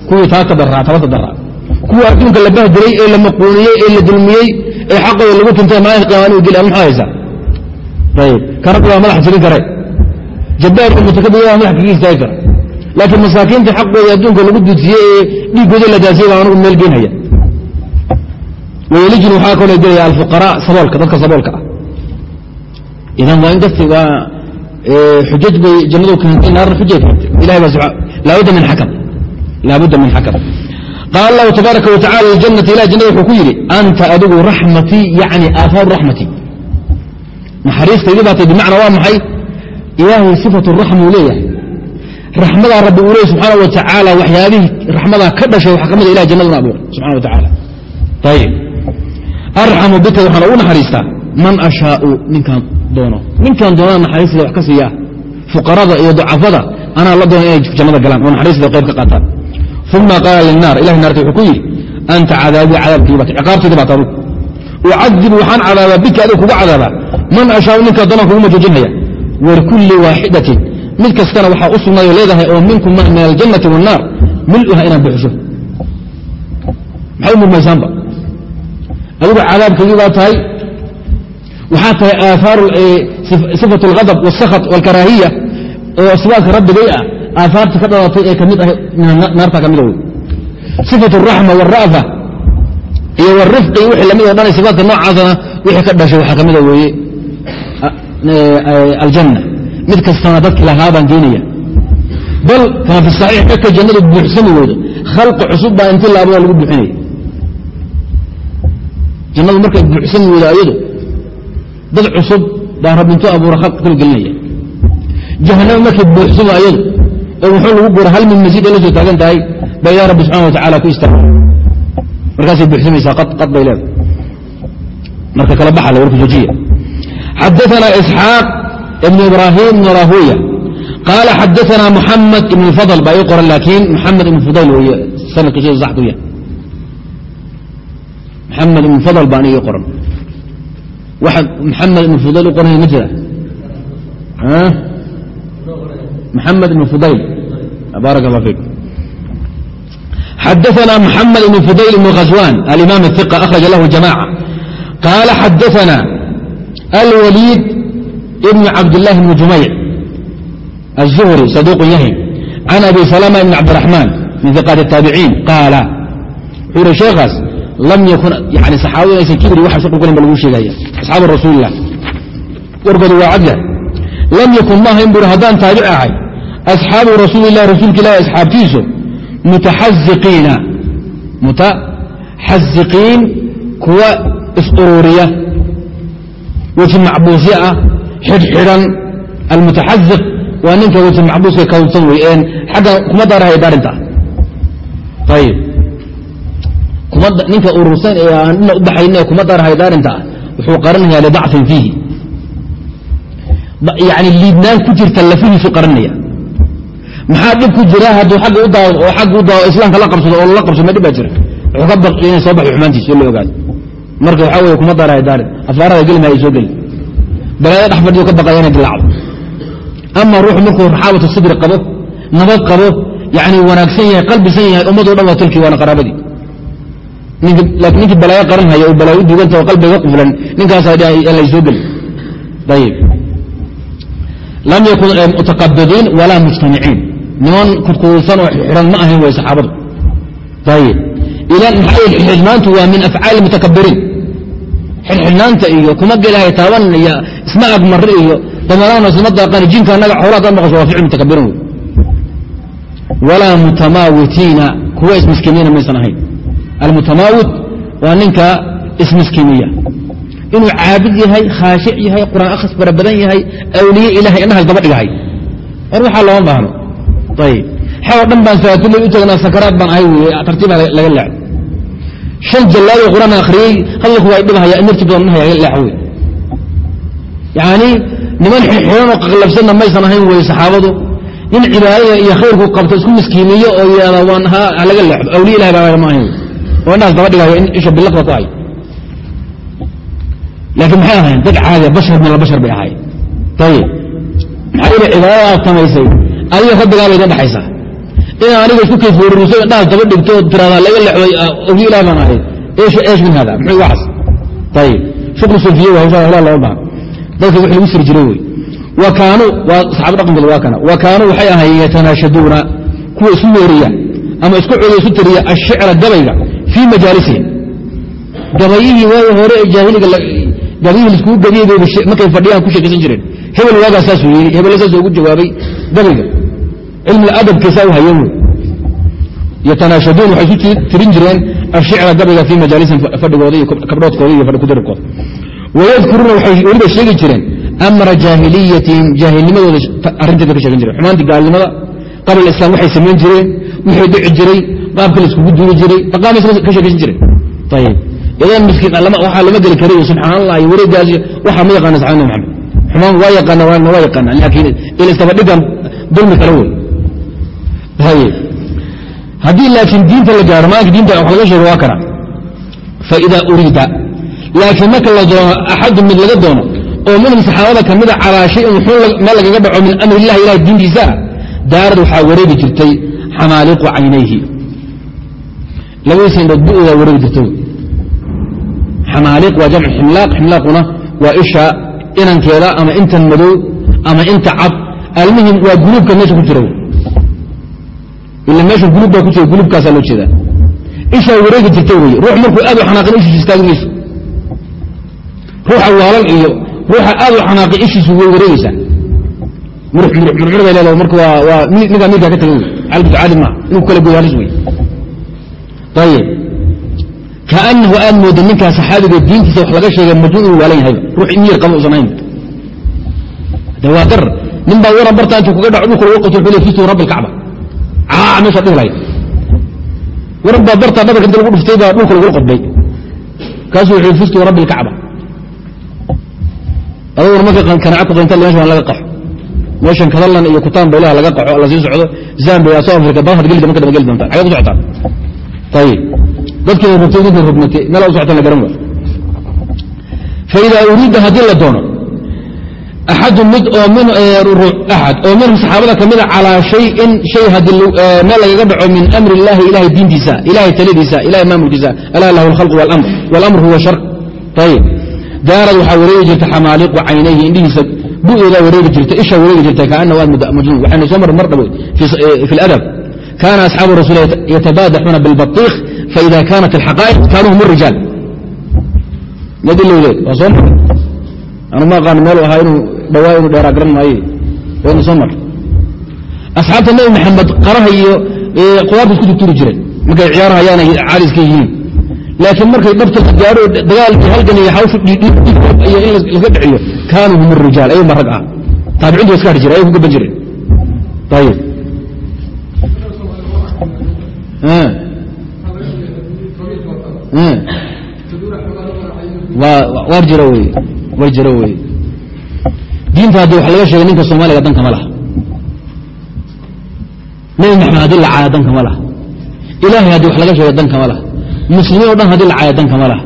Speaker 1: kuwii taaka daraa tabata daraa. Kuwa adduunka la bahdiray ee la maquuniyey ee la dulmiyey ee xaqooda lagu tuntay maalinka qiyaama geli ama maxaa haysaa? Ayib karag waa madax jirin kare jabbaar iyo mutakabir waa madax kaga istaagi kara laakiin masaakiinta xaqooda adduunka lagu dujiyey ee dhiiggooda la daasiyay baa anugu meel geenhaya wayalijin waxaa kaloo gelaya alfuqaraa saboolka dadka saboolka ah. Idan waa in dadki waa xujaj bay jannadu keentay naarna xujay keentay ilahay baa subaa laabudda min xakam laabudda min xakam qaala allahu tabaaraka wa tacala liljannati jannada wuxuu ku yidhi anta adigu raxmatii yacni aafaaru raxmatii naxariistaydii baa tay bimacnaa waa maxay ilaahay sifatu raxma uu leeyahay raxmadaa rabbi uu leeyay subxaana wa waxyaabihii raxmadaa ka dhashay waxaa ka mida ilah jannaduna abuuray subxana wa ayib arxamu bika waxaan ugu naxariistaa man ashaau ninkaan doono ninkaan doonaa naxariistada wax ka siiyaa fuqarada iyo ducafada anaa la doona inay jannada galaan oo naxariistada qayb ka qaataan uma qaala linaar ilahi naarta wuxuu ku yidhi anta cadaabii cadaabkiibat ciqaabtayda baat adug ucadibu waxaan cadaabaa bika adiga kuga cadaabaa man ashaau ninkaa doonaan kuguma joojinhaya walikulli waaxidatin mid kastana waxaa u sugnaayo leedahay oo minkum min aljannati wاnnaar miluha inaad buxsho maxay u murmaysaanba adigu cadaabkaygii baa tahay waxaa tahay aaaar sifat اlghadab wاsakط wاlkaraahiya oo sifaadka rabbigay ah aafaarta ka dhalatay ee ka mid ah naarta ka midowey sifat raxma warafa iyo wrifqi wixii la mid o ah dhan sifaatka noocaasana wixii ka dhashay waxaa ka mida ah weeye. Aljanna. Mid kastana dadki lahaa baan geenaya bal kama fi saxiix marka jannadu buuxsami weydo. Khalqi cusub baa inti laabada lagu buuxinaya. Jannadu markay buuxsami weydo ayadu dad cusub baa rabintu abuura khalqi dal gelinaya. Jahanama markay buuxsamo ayadu wuxuu lagu gura hal min masiid ay la soo taagan tahay? Ba yaa rabbi subxana wa tacala ku istaaga markaasay buuxsamaysaa qad bay leedahay. Marka kala baxa le warku joojiya. Xadaثna isxaaq ibn ibrahim ibn rahuya qaala xadaثna muxamed ibn fadl baa ii qoran laakiin muxamed ibn fudayl wey sanadkiisu saxdu yahay maxamed ibn fadl baan ii qoran. Waxa maxamed ibn fudayl u qoranaya ma jira? Maxamed ibn fudayl baarak اllah fiik xadaثna muxamed ibn fudayl ibn khaswan alimam الثiqة akhraja lahu jamaعة qaala xadaثna alwaliid ibn cabdالlahi bn jumayc الzuhri saduuq yahy can abi salma ibn cabdiraxmaan min iqaat الtaabiciin qaala wuxuu yihi sheekhaas lam yakun yani saxaabadu inaysan kibri waxa shuqul kulin ba lagu sheegaya asxaabu rasuulilah warkoodu waa cadyahay lam yakun maaha in buri haddaan taabic ahay asxaabu rasuulilah rasuulka ilahi asxaabtiisu mutaxaziqiina mutaxaziqiin kuwa is-ururiya weji macbuusyo ah xidhxidhan almutaxaziq waa ninka weji macbuuska kawsan wey een xagga kuma daarahay daarinta ayib ninka urursan ee aan dhina u baxayn ee kuma daarahay daarinta ah wuxuu qaranaya lidacfin fiihi yani liidnaan ku jirta lafihiisu qaranaya maxaa dhib ku jira hadduu agga u daao islaamka la qabsado oo lala qabsado ma dhib baa jira? Wuxuu ka baqi inay soo baxo xumaantiisa oo la ogaado. Marka waxaa weye kuma daarahay daarin. Afaarada gelima ay soo geli. Balaaya dhex fadhiyo ka baqaya inay dilaacdo. Ama ruuxu markuu raxaabatu sidri qabo nabad qabo yani wanaagsan yahay qalbisan yahay ummadoo dhan waa tulkii waana qaraabadii. Laakiin ninkii balaayo qaran haya oo balaayo u oo qalbiga quflan ninkaasaa lay soo geli. Ayib lam yakun mutaqabidiin walaa mujtamiciin niman kudkuulsan oo xidhan ma ahayn way saxaabadu. Ayib idan maxaa xidhnaantu waa min afcaali mutakabiriin xidhxidhnaanta iyo kuma gelahay taaban iyo isma agmarre iyo damaraan isma daaqan jinka annaga xoolaa dad maqasho waa ficil mutakabiriin walaa mutamaawitiina kuwa ismiskiiniina maysan ahayn. Almutamaawit waa ninka ismiskiiniya. Inuu caabid yahay khaashic yahay qur'aan akhris fara badan yahay awliye ilahay indhahaas daba dhigahay war waxaa looma baahno ayib xeoo dhan baan salaatuley u tagnaa sakaraad baan ahay wey tartiibaa laga leexo shan jallaadoo qur'aan akhriyey hadalku waa dhibahaya nafti badan mahaya laga leexo wey yacni niman xidxidan oo qaqlabsanna maysan ahayn wey saxaabadu nin cibaadada iyo khayrku qabto isku miskiiniyo oo yidhahda waan ha laga leexdo awliye ilahay baa ma ahayn oo indhahaas daba dhigayo isha billaqda ku hay laakiin maxay ahayn dad caadiya bashar min albashar bay ahaayeen ayib maxaa ila cibaadada aad samaysay adiga rabbigaa bay ka dhaxaysaa inaa aniga isku kayfuriso indhahaas daba dhigto oo tiraada laga leexday awliye ilaah baan ahayd eesh eesh min hada muxuu waxas ayib shukru sufiye waa hawshaa hawlaa loo baahan dadka wix lagu siri jiray wey. Wa kaanuu waa saxaaba dhaqankooda waa kana. Wa kaanuu waxay ahaayeen yatanaashaduuna kuwa isu weeriya ama isku celiyo isu tiriya ashicra gabayga fii majaalisihim gabayihii waagi hore ee jaahiliga gabayihii laiskugu gadiyay markay fadhiyaan ku sheekaysan jireen. Hebel waagaa saasuu yidhi hebel saasuu ugu jawaabay gabayga cilmi adabkiisaa u hayan wey yatanaashaduun waxay isu tirin jireen ashicra gabayga fii majaalisihim fadhigooda iyo kabdhoodkooda iyo fadhi kudiribkooda wayadkuruuna waxay weliba sheegi jireen amra jaahiliyatihim jaahilnimadooda arrinteeda ka sheegan jireen xumaantii gaalnimada qabl islam waxay samayn jireen wixii dhici jiray qaabka la iskugu duuri jiray aqaamay ka sheekaysan jireen ayib idan miskiin waxaa lama geli karayo subxaan allah iyo wareegaas waxaa ma yaqaana saxabi nabi maxamed xumaan waa yaqaana waana waa yaqaana laakiin ilistabadhigan dulmi kale wey haddii laakiin diinta la gaaro maanka diinta wax laga sheego waa kara faida uriida laakiin marka la doono axadu mid laga doono oo minhum saxaabada ka mida calaa shayin wuxuu meel lagaga dhaco min amri illahi ilahi diintiisa ah daarad waxaa wareegi jirtay xamaaliqu caynayhi labadiisa indhood bu'daa wareegi jirtay xamaaliq waa jamcu ximlaaq ximlaaquna waa isha inankeeda ama intan madow ama inta cad almuhim waa guluubka meesha ku jira ila meesha guluub baa ku jira guluubkaasaa loo jeedaa ishaa wareegi jirta wey ruux markuu aad u xanaaqin ishiis istaagi mayso ruuxa waalan iyo ruuxa aad u xanaaqin ishiisu way wareegeysaa murmur bay leedahay marka waa ninkaa miirkaa ka calbtu caali maa inuu kala goyo halis wey ayib kaanahu aad mooda ninkaa saxaabiga diintiisa wax laga sheegay majnuun uu waalan yahayba ruux miyir qaba usan ahayn de waa darar nin baa waran barta intuu kaga dhaco dhulka lagu qabto wuxuu le fistu rabbi alkacba caa meesha dhihi lahayd. Waran baa barta dhabarka inta lagu dhuftay baa dhulka lagula qodbay kaasuu wuxuu fistu rabbi alkacba adaguna marka kanaca ku qaynta meesha waan laga qaxo. Meeshan kadalan iyo kutaan baylaha laga qaxo la sii socdo zambia south africa baa geli marka daba geli doontaan xagee ku socotaan ayib dadkii rugtay dadkii rugnatay meel u la garan waayo. Faida uriida haddii la doono axadu mid oo axad oo minhum saxaabada ka mida calaa shayin shay haddii meel lagaga dhaco min amri illahi ilahay diintiisa ilahay taladiisa ilahay maamulkiisa alaa lahu alkhalqu walamr walamr huwa shar ayib daarad waxaa wareegi jirta xamaaliqu caynayhi indhihiisa bu'doodaa wareegi jirta ishaa wareegi jirta kaanahu aad majnuun waxaynu soo marray mar dhawood fi ladab kana asxaabu rasul yatabaadaxuuna bilbatiikh faida kaanat alxaqaa'iq kaanuu hum rijaal madilowdeed waa soo marray anu ma aqaano meel ahaa inuu dhawaa inuu dheeraa garan maaye waynu soo marray asxaabta nebi maxamed qaraha iyo qudaarta isku tuturi jireen markay ciyaarahayaan caadi iska yihiin laakiin markay dhabta gaaro dagaalkii halgan iyo hawshu iyo in laska dhiciyo kaanuu hum rijaal ayun rag ah taabiciintu wa iska hadhi jire ayay ku gaban jireen ayib war jiro wey war jiro wey diinta haddii wax laga sheegay ninka soomaaliga danka ma laha. Nebi maxamed haddii la caaya danka ma laha. Ilaahay haddii wax laga sheegay danka ma laha. Muslimiin o dhan haddii la caaya danka ma laha.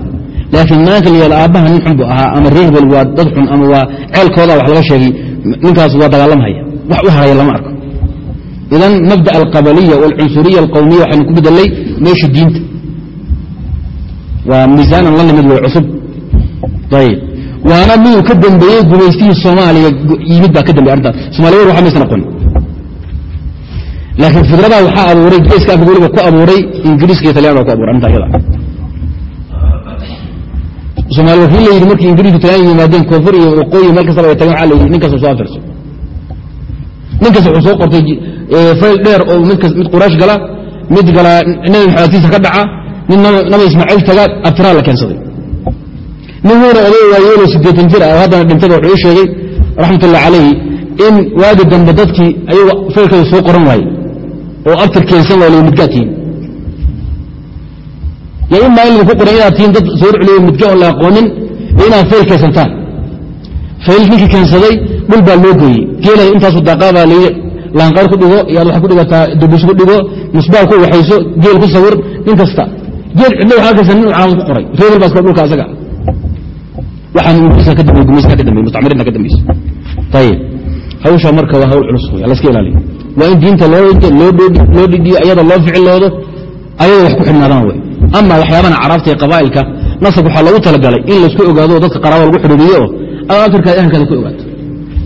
Speaker 1: Laakiin maanka la yaal aabbaha nin xun buu ahaa ama reer hebel waa dad xun ama waa ceelkooda wax laga sheegay ninkaas waa dagaalamhaya wax u haraya lama arko. Idan mabda alqabaliya walcunsuriya alqowmiya waxaynu ku bedelay meesha diinta. Waa miisaanan la nimid way cusub. Ayib waana miduu ka dambeeyey gumaystihii soomaaliya yimid baa ka dambey arrintaas somaliya war waxa maysan aqoon laakiin fidradaa waxaa abuuray geeska afrika weliba ku abuuray ingiriiska iyo talyan baa ku aburay arrinta ayada somaali wakii la yidhi markii ingiriiska talyan yimaadeen koonfur iyo waqooyi meel kastaba ay tagen waxa la yidhi nin kasta soo afirso nin kasta wuxuu soo qortay fayl dheer oo mid quraash gala mid gala nebi maxamed agtiisa ka dhaca nin nabi ismaaciil taga abtiraa la keensaday nin weyna oday waayeelo siddeetan jir oo haddana dhintada wuxuu ii sheegay raxmatullah calayhi in waagi dambe dadkii ayagu faylkooda soo qoran waaye oo abtir keensan waa lagu midgaatiin yo imaa in laydinku qoran inaad tihiin dad soo rucliyo midga oon la aqoonin inaad fayl keensantaan. Fayl ninkii keensaday dhul baa loo gooyey. Geelada intaasu daaqaabaa layidhi laanqayr ku dhigo iyo aad waxaa ku dhigataa dubis ku dhigo musbaal ku waxayso geel ku sawir nin kasta. Geel cidlo waxaa arkaysa nin caamad ku qoray. Reebel baa iska dhulka asaga hawsha marka waa hawl culus w laska ilaaliyo. Waa in diinta loo dhidiyo ayada loo ficiloodo ayada wax ku xidhnaadaan wey ama waxyaabana carabta ee qabaa'ilka nasab waxaa loogu talagalay in laysku ogaado dadka qaraaba lagu xidhiiriyo oo ad akarkaada ahalkaada ku ogaato.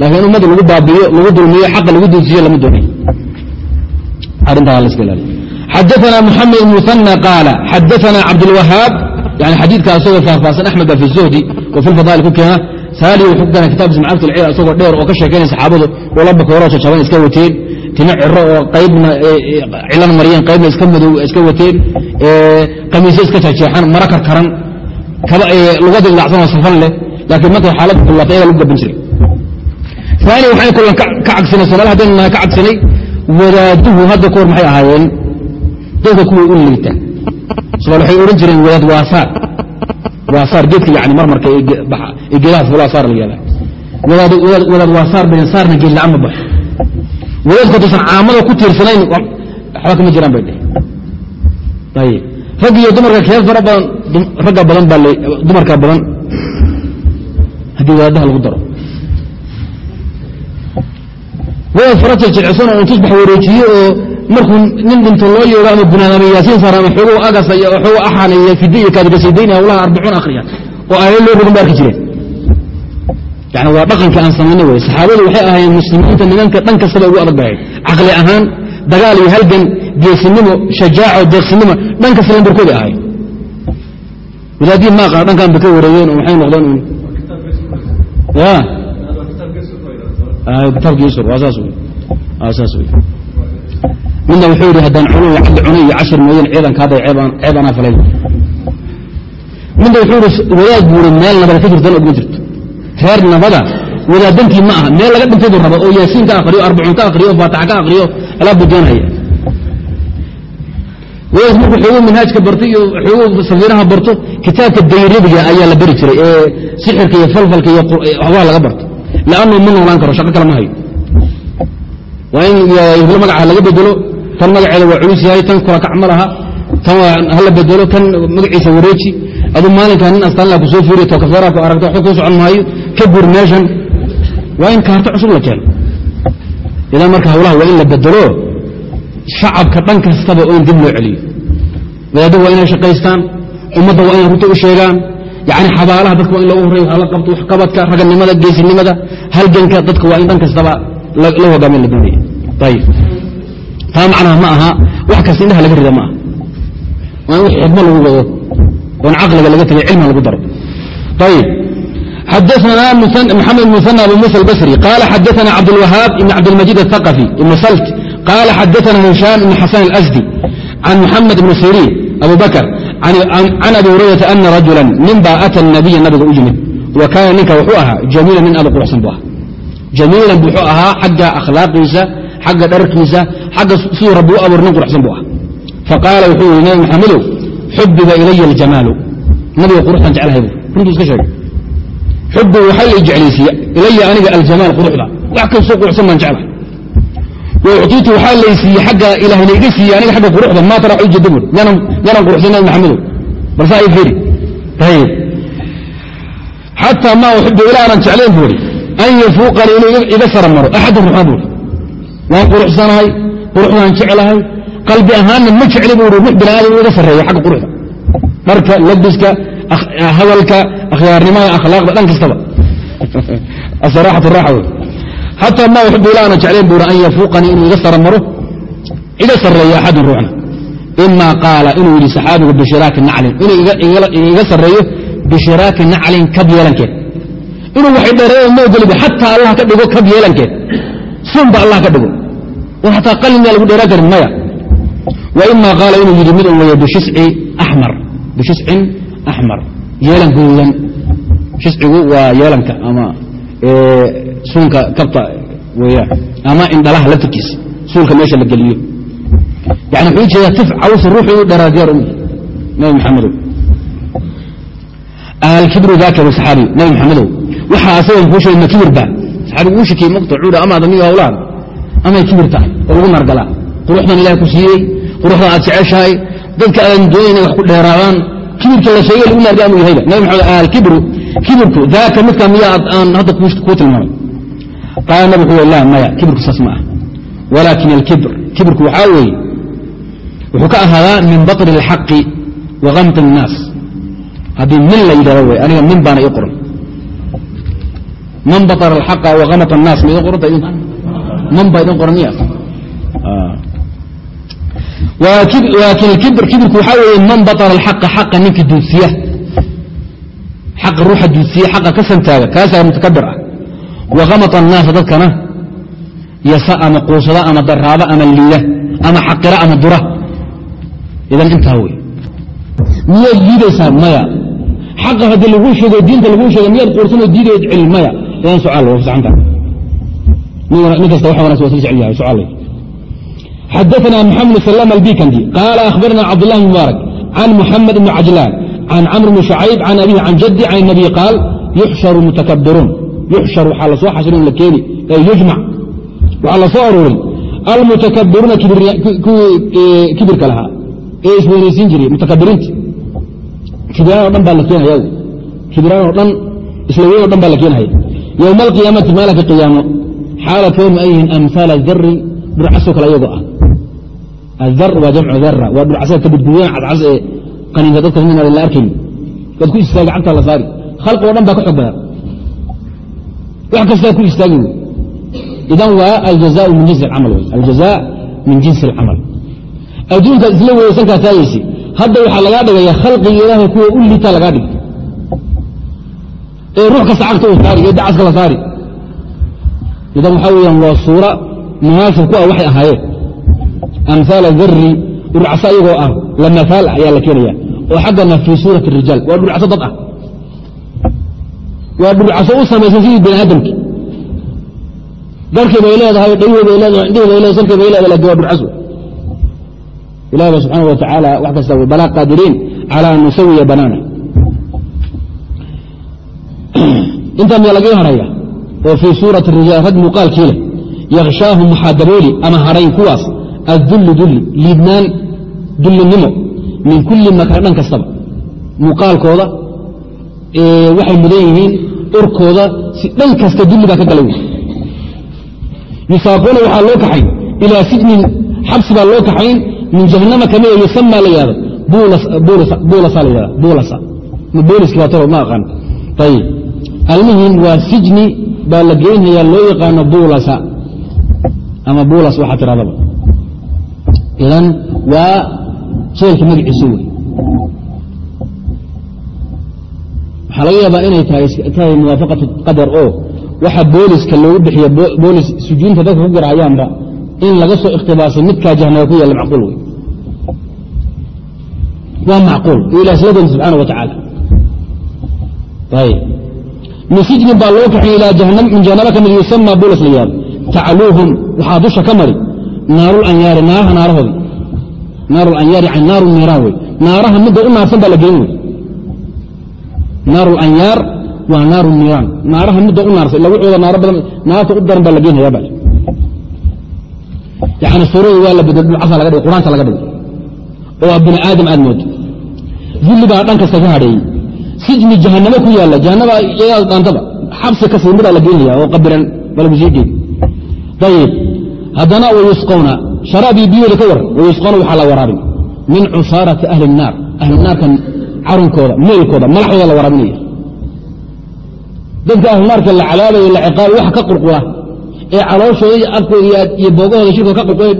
Speaker 1: Laakiin in ummada lagu baabiyo lagu dulmiyo xaqa lagu doojiyo lama doonay. Arintaa laska ilaaliyo. Xadaana muxamed muana qaala xadaana cabdulwahaab yani xadiidka asagoo faahfaahsan axmed ba fi zuhdi oo fi lfadaa'il ku keena saali wuxuu ku keenay kitaabkiisa macrifat alcilal isagoo dheer oo ka sheekeynaya saxaabadu oo laba kooroo jajaban iska wateen tima ciro oo qaybna cilan mariyeen qaybna iska wateen qamiisyo iska jeexjeexan mara karkaran kaba lugada ilacsanoo safan leh laakiin markay xaaladda kullaatay ayaga lagu gaban jiray. Aani waxay kulan ka cagsinay somaali haddaynu nahay ka cagsinay wadaaduhu hadda kahor maxay ahaayeen? Dadka kuwa u liita. Somaal waxay odhan jireen wadaad waasaar caamada ku tiirsanayn waxba kama jiraan bay rag iyo dumarka kee fara badan ragga badan dumarka badan haddii wadaadaha lagu daro. Wadaad faraja jecsan oo tusbax wareejiye oo markuu nin dhinto loo yeero ama gunaad ama yaasiin saar ama xoogo agasa iyo xoogo axana iyo fide iyo kaadibasidaynaya hawlaha arbacuun akhriya oo aayad loo rogan ba jireen. Yani waa dhaqankii aan samaynay wey saxaabadu waxay ahaayeen muslimiinta nimanka dhan kastaba ugu adag bahayd caqli ahaan dagaal iyo halgan geesinimo shajaaco deeqsinimo dhan kasta lambarkooda ahay wadaadii maaqa dhankan ba ka wareegeen oo maxay noqdeen un ya kitaabki yusr waa saas wey waa saas wey midna wuxuu yidhi haddaan cuno caddi cunay iyo cashir mooyeen ciidanka hadday ceeb anaa falay midna wuxuu yidhi wadaad buuri meel nabada ka jirtan ogma jirto. Reer nabada wadaadankii ma aha. Meel laga dhintay buu raba oo yaasiin ka akriyo arbacuun ka akriyo faatax ka akriyo alaa buu doonaya wadaad markuu xoogo manhaajka barto iyo xoogo safiiraha barto kitaabka dayrabiga ayaa la bari jiray ee sixirka iyo falfalka iyo waxbaa laga barto. Lannu ma noolaan karo shaqo kale ma hayo. Waa in magaca laga bedelo tan magaceeda waa culus yahay tan kulakac ma laha tan hala bedelo kan magaciisa wareeji. Adu maalinkaa nin astaanla ku soo fiiriy tokafeera ku aragta waxba kuu socon maayo ka gur meeshan. Waa in kaarto cusub la keeno idan marka hawlaha waa in la bedelo shacabka dhan kastaba oo dib loo celiyo. Wadaadda waa inay shaqaystaan ummadda waa inay runta u sheegaan. Yani xabaalaha dadka waa in loogu horey la qabto waxqabadka raganimada geesinimada halganka dadka waa in dhan kastaba la hogaamiya la doonaya ayib taa macnaha ma aha. Wax kasta indhaha laga rida ma aha. Waa in w xikmo lagu wado. Oon caqliga laga tegay cilmina lagu daray ayb xadana maxamed muana abu musa albasri. Qaala xadaana cabdulwahaab ibn cabdilmajiid athaqafi ibn salt. Qaala xadaana hishaam ibn xasan alasdi can muxamed ibn sirin abu bakr can abi hurayrata ana rajula ninbaa ata anabiya nabiga u yimid. Wa kaana ninka wuxuu ahaa jamiilan nin aad quruxsan buu ahaa. Jamiilan wuxuu ahaa xagga akhlaaqiisa xagga dharkiisa xagga siduu rabbi u abuur nin quruxsan bu ahaa. Faqaala wuxuu yihi nabi maxamedow xubiba ilaya aljamaalu. Nabiga quruxdan jeclahay bu runtuu iska sheegay. Xubi waxaa la jeclaysiiye ilaya aniga aljamaal quruxda. Wax kastoo quruxsan baan jeclahay. Wauctiitu waxaa laysiiye agga ilahna iga siiye aniga agga quruxda. Maa tara ujadabun yanan quruxsan nabi maxamedow balse ay firi xataa maa uxibu ilaanan jeclayn buuri an yafuuqanii inuu iga sara maro axadun ruxna buuri waan quruxsanahay quruxdaan jeclahay. Qalbi ahaanna ma jecli buuri rux bini aadam iga sarreeya xagga quruxda. Dharka labiska hadalka akhyaarnimada akhlaaqda dhan kastaba. Asaraxatu raaxa wey xataa maa uxibu ilaanan jeclayn buuri an yafuuqanii inuu iga sara maro iga sarreeyo axadun ruuxna. Ima qaala inuu yidhi saxaabigu bishiraaki naclin. Inuu iga sarreeyo bishiraaki naclin kab yeelankeed. Inuu waxay dheereeya ma ogoliba xataa allah ka dhigo kab yeelankeed. Sunba allah ka dhigo qalin miyaa lagu dheeraan karin maya. Ima qaala inuu yidhi mid un axmar bishiscin axmar yeelan guduudan shiscigu waa yeelanka ama suunka kabta weyaan ama indhalaha laftirkiisa suulka meesha la geliyo. Yani wuxuu u jeedaa tif cawsa ruuxu u dheraa diyaar um nabi maxamedow alkibru daaka saxaabiyu nabi maxamedow waxaa asagan kuu sheegay ma kibir baa saxaabigu uu shakiyey maqta cuuda amaad amiga hawlahan amay kibir tahay oo lagu nargalaa quruxdan ilaah ku siiyey quruxdan aad jeceshahay dadka aadan doonayn inay wax ku dheeraadaan kibirka la sheegay lagu narga amuu yahayba nabi maxamed alkibru kibirku daaka midka miya aan hadda kuu tilmaamay qaala nabi wuxuu la maya kibirku saas ma ah walaakin alkibr kibirku waxaa weeye wuxuu ka ahaadaa min baطri اlxaqi wa kamti الnaas haddii min la yidhahdo way aniga min baana ii qoran man baطra اlxaqa wa kamat الnaas ma idin qoranta idinka man baa idin qoran miya laakiin kibirku waxaa weeye man baطla alxaqa xaqa ninka duudsiya xaqa ruuxa duudsiya xaqa ka santaaga kaasaa mutakabir ah. Wakamata annaasa dadkana yasa ama quusada ama daraaba ama liida ama xaqira ama dura. Idan intaa wey miyaad diidaysaa maya. Xaqa haddii laguu sheego diinta laguu sheega miyaad quursanoo diidayd celin? Maya. Idan sucaal waa fasaxanta xadana mxamed slm albikandi qaal ahbarna cabdlah bn mubaarak can muxamed bn cajlaan can camr bn shacayb can abihi can jaddi can nabiy qaal yuxsharu mutakabiruun yuxshar waxaa la soo la keeni yujmac waxaa la aruurin almutakabiruuna kibirka lahaa. Ee isweynaysiin jiray mutakabiriinta kibiraan o dhan baa la keenaya kibiraan oo dhan isla weyn dhan baa la keenhaya ywma alqiyaamati maalinka qiyaamo xaala kownu ay yihiin amhaala dari dhurcasoo kale ayagoo ah adar waa jamcu dara waa dhurcasada kabadguyan cadcas ee qaniinka dadka midna la arkayn waad ku istaagi cagtaa la saari khalqi o dhan baa ka xog badan wax kastaa ku istaagi wey idan waa aljaza min jinsi acamal wey aljaza min jinsi alcamal adduunkaad isla weysankaa taagaysa hadda waxaa lagaa dhigaya khalqiga ilaahay kuwa u lagaa dhig ee ruux kasta cagta u saari ee dacaska la saari idan waxaa weyaan waa suura munaasib ku ah waxay ahaayeen. Amhaala dari dhurcaso ayagoo ah lamahaal ayaa la keenaya oo xaggana fii suurati rijaal waa dhurcaso dad ah. Waa dhurcaso u samaysan sidii bani aadamki darkii bay leedahay dhayhii bay leedahay indhihii bay leedahay salkii bay leedahay laakiin waa dhurcaso ilahi ba subxaana wa tacaala wax kasta balaa qaadiriin cala an nusawiya banaana. Intaa miyaa laga haraya oo fii suurati rijaal rag muuqaalkii leh yakhshaahum waxaa dabooli ama harayn kuwaas addullu dulli liidnaan dullinimo min kulli makra dhan kastaba. Muuqaalkooda waxay mudan yihiin urkooda si dhan kasta dulli baa ka gala wey yusaaquuna waxaa loo kaxayn ilaa sijnin xabsi baa loo kaxayn min jahannama ka mida yusamaa la yihahdo buulasa la yihahda buulasa. Booliski baa talo ma aqaan. Ayib almuhim waa sijni baa la geynayaa loo yaqaano buulasa ama buulas waxaa tiradaba idan waa jeelka magaciisu wey waxaa laga yaabaa inay tahay muwaafaqatu qadar oo waxa booliska loogu bixiya boolis sujuunta dadka ku garahayaanba in laga soo ikhtibaasay midkaa jahanaba ku yaalla macquul wey waa macquul. Ilah isla doonta subxaana wa tacaala min sijnin baa loo kaxay ilaa min jahanaba ka mid yusama buulas la yihahdo tacluuhum waxaa dusha ka mari. Naarulanyaari naaraha naarahoodii naarulanyaari yani naaru niiraan wey naaraha midda u naarsan baa la geyn wey naarulanyaar waa naaru niiraan. Naaraha midda u naarsan ila wuxooda naaro badan naarta u daran baa la geynaya bal yani suurada waa la bedel dhulcasa laga dhigay quraanta laga dhigay oo bini aadam aad moodo. Dulli baa dhan kasta ka hadheeyey sijni jahanamo ku yaalla jahanaba iyadaas dhaantaba xabsi ka sii midaa la geynaya oo qabiran baa lagu sii geey ayib haddana wayusqowna sharaabii biyooda ka waran wayusqowna waxaa la waraabin. Min cusaarati ahli الnaar ahli naarka carunkooda meelkooda malaxdooda la waraabinaya dadka ahli naarka la calaabayo la ciqaabay waxa ka qurqura. Ee calooshooda iyo afkooda iyo boogahooda shirkooda ka qurqura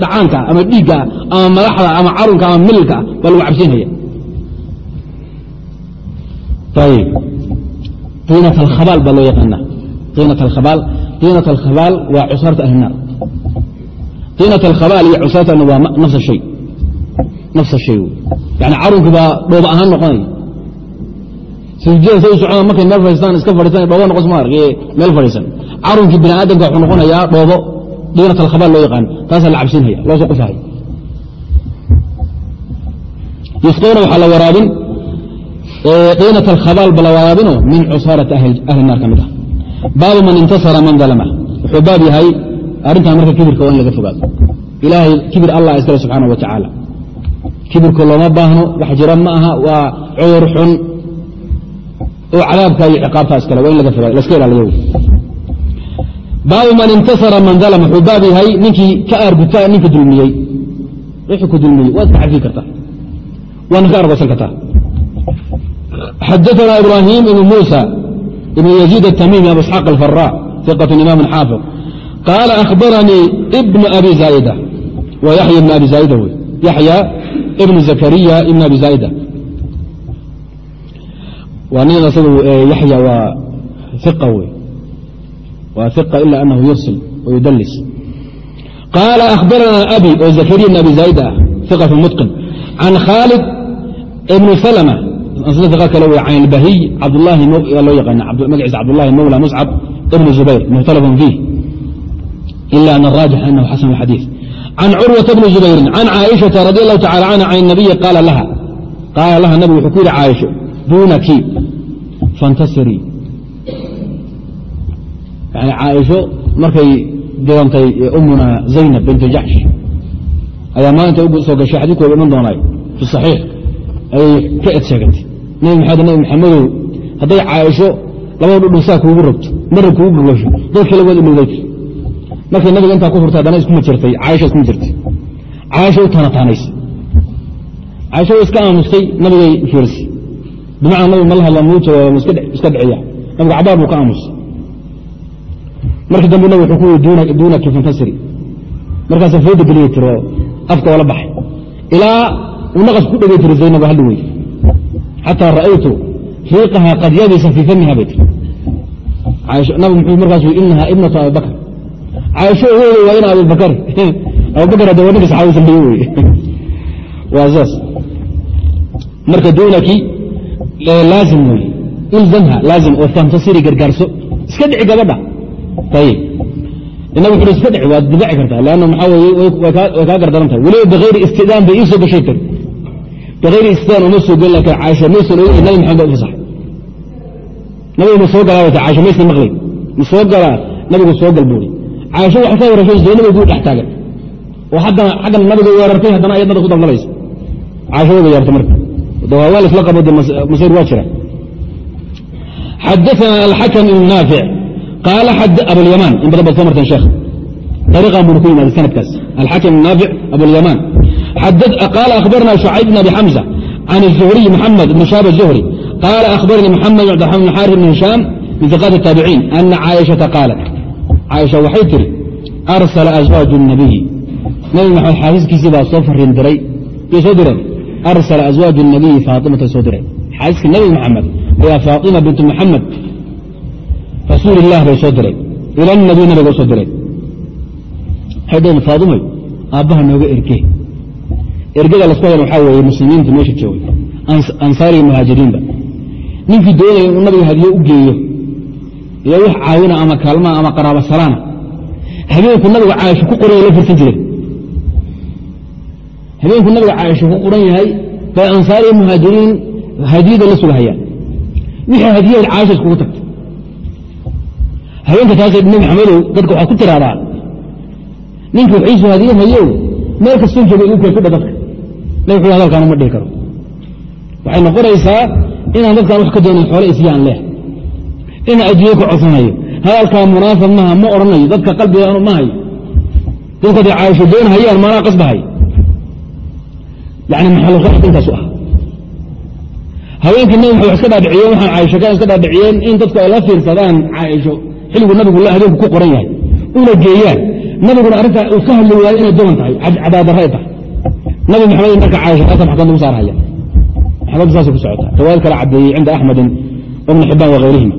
Speaker 1: dhacaanka ama dhiigga ama madaxda ama carunka ama mililka baa lagu cabsinhaya alkhabaal baa loo yaqaana tiinat alkhabaal waa cusaarta ahli naar tiinat alkhabaal iyo cusaartana waa nafs shay nafsa shay wey yani carunki baa dhooba ahaan noqonaya sujuudan say socdaan markay meel fadhiistaan iska fadhiistan dhoobo noqos ma ark meel fadhiisan carunkii bini aadamka wuxuu noqonayaa dhoobo diinat alkhabaal loo yaqaan taasaa la cabsinhaya loo soo qufahaya yusqowna waxaa la waraabin diinat alkhabaal ba la waraabino min cusaarati ahli naar ka mid ah baabu man intasara man dalama wuxuu baab yahay arrintan marka kibirka waa in laga fogaado ilaahay kibir allah iskale subxaana wa tacaala kibirka looma baahno wax jira ma aha waa cudur xun oo cadaabka iyo ciqaabtaa iskale waa in laga fogaado laska ilaaliyo baabu man intasara man dalama wuxuu baab yahay ninkii ka aarguta ninka dulmiyey wixii ku dulmiyey waad ka cafi kartaa waana ka argoosan kartaa xadaثna ibrahim ibn muسى ibn يزيد التmيمي abu isxاaq الفراء ثقة imam xاaفظ qاala أخbaranii بن abi زاaئdة wa yaحya بن abi زاaئdة wey yaxya ibnu zakariya ibn abi zaaida waa nin isagu yaxya waa iqa wey waa iqa ila anahu yursil wayudlis qaala akhbaranaa abi oo zakariya ibn abi zaaid ah iqatu mutqin can khaalid ibnu salma aa kale w canilbahiy loo yaqaan magaciisa cabdulahi mawla muscab ibn zubayr mukhtalafun fiih. Ila an araajix anahu xasan xadii can curwata bni zubayrin can caaishata radi alahu tacala canha can nabiyi qaala laha qaala laha nabi wuxuu ku yidhi caaisho duunaki fantasirii yani caaisho markay dirantay ummuna zaynab bintu jaxsh ayaa maalinta u gashay xadiidku iman doonay fi saxiix ayay ka ed sheegatay nebi maxamed nabi maxamedow hadday caaisho labada dhudhusaa kuugu rabto marra kuugu gogosho dad kale waad ilowdayt markay nabiga intaa ku furtay haddana iskuma jirtay caaisha iskuma jirtay caaisha u taanataanaysay caaisha way iska aamustay nabigay fiirisay bimacnaa nabigu ma la hadla muu jawaaba iska dhiciya nabiga cabaar buu ka aamusay. Markii dambe nabig wuxuu ku yii duunaki fantasiri markaasa fooda geliya tiro afka oola baxay. Ilaa uu naqas ku dhegay tiri zaynab hadli wey xataa ra'aytu riiqaha qad yabisa fii famiha bay markaas inaha ibnatu abibakr caaisho hooda waa ina abibakar abubakar hadda waa ninka saxaabada salliye wey waa saas. Marka duunaki laazim wey. Ilzamha laazim oo fantasiri gargaarso iska dhici gabadha. Ayib inag wuxu iska dhici waad difaci kartaa leanna maxaa weye way kaa gardaran tahay. Weliba bikayri istidaan bay ii gashay tiri bikayri istidaan uma soo geli laakiin maysan ogeyn nabi maxamed fasaxay nabigu ma soo galaa caaisha maysan maqlay ma soo galaa nabigu soo gal buuri caaisha waxay ka warashay zaynabay ku dhex taagan oo haddana xaggan nabiga weerartay haddana ayadnada ku daldalaysa caaisha wayba yaabta marka waa la qabo de masayr waa jira xadaana alxakam ibn naafic qaala abulyamaan in badan baad soo marteen sheekh ariiqan buuna ku yimaada sanadkaas alxakim ibn abulyamaan qaala akhbarna shucayb bn abi xamza can الzuhriy maxamed ibn shaab الzuhri qaala akhbarnii maxamed bn abdiraxman bn xaarif bn hishaam min iqaat الtaabiciin ana caaishaةa qaalat caaisha waxay tiri arsala aswaaju الnabiyi nabi maxamed xaafiskiisii baa soo fariin diray yay soo direen arsala aswaaju الnabiyi faatimata soo direen xaafiskii nabi maxamed ayaa faatima bintu maxamed rasuul ilah bay soo direen ila nabiy nabiga u soo direen waxay dhaheen faadumay aabbaha nooga erge ergada lasku hayan waxaa weeye muslimiinta meesha joogay. Ansaari muhaajiriinba. Ninkii doonaya inuu nabiga hadiyo u geeyo iyo wax caawina ama kaalmaa ama qaraaba salaana habeenku nabiga caaisho ku qoran la firsan jireen habeenku nabiga caaisho ku qoran yahay bay ansaari muhaajiriin hadiyada la sugahayaan. Wixii hadiyad caaisha iskugu tagtay. Habeenka taasay nabi maxamedow dadka waxaad ku tiraahdaa ninka waxiisu hadiyanayow meel kastoo jooga igu kula dadka wuxuu hadalkaana ma dhihi karo. Waxay noqonaysaa inaan dadkaan wax ka doonin xoole isyaan leh. Inaan adduunye ka codsanayo hadalkaa munaasab maha ma odhanayo dadka qalbiga ma hayo. Dadku haday caaisho doon hayaan maanaa qasbahay yani maxaluqaadka intaasu ah. Haweenkii nabi wax iska dhaadhiciyeen waxaan caaisho ka iska dhaadhiciyeen in dadku ay la fiirsadaan caaisho xilligu nabigu habeenku ku qoran yahay. Una geeyaan. Nabiguna arrintaa uu ka hadli waayo inay doon tahay cadaadarray tahay nabi maxamed marka caaisha maxkamad lagu saarhaya maxkamadda saasay ku socotaa riwaayad kale caddeeyey cinda axmedin ibn xibaan wagayrihima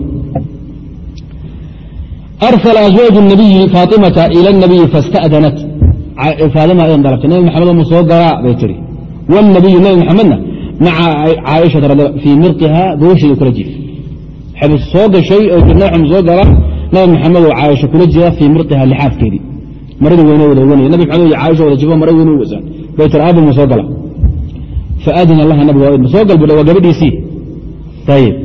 Speaker 1: arsala aswaaju nabiyi faatimata ila nabiyi fasta'danat faatima aydan dalabtay. Nabi maxamed ma soo galaa bay tiri wاnabiyu nabi maxamedna maca caaishata fii mirqiha gobasheeda kula jiif xabis soo gashay oo jirnaxum soo gala nabi maxamed oo caaisha kula jira fii mirqiha lixaafkeedii. Maradii weyne wada oganaya nabi maxamed iyo caaisha wada jibo mara weyne weysan bay tiri aabul ma soo gala faadina laha nabiga ma soo gal bu waa gabadhiisii. Ayib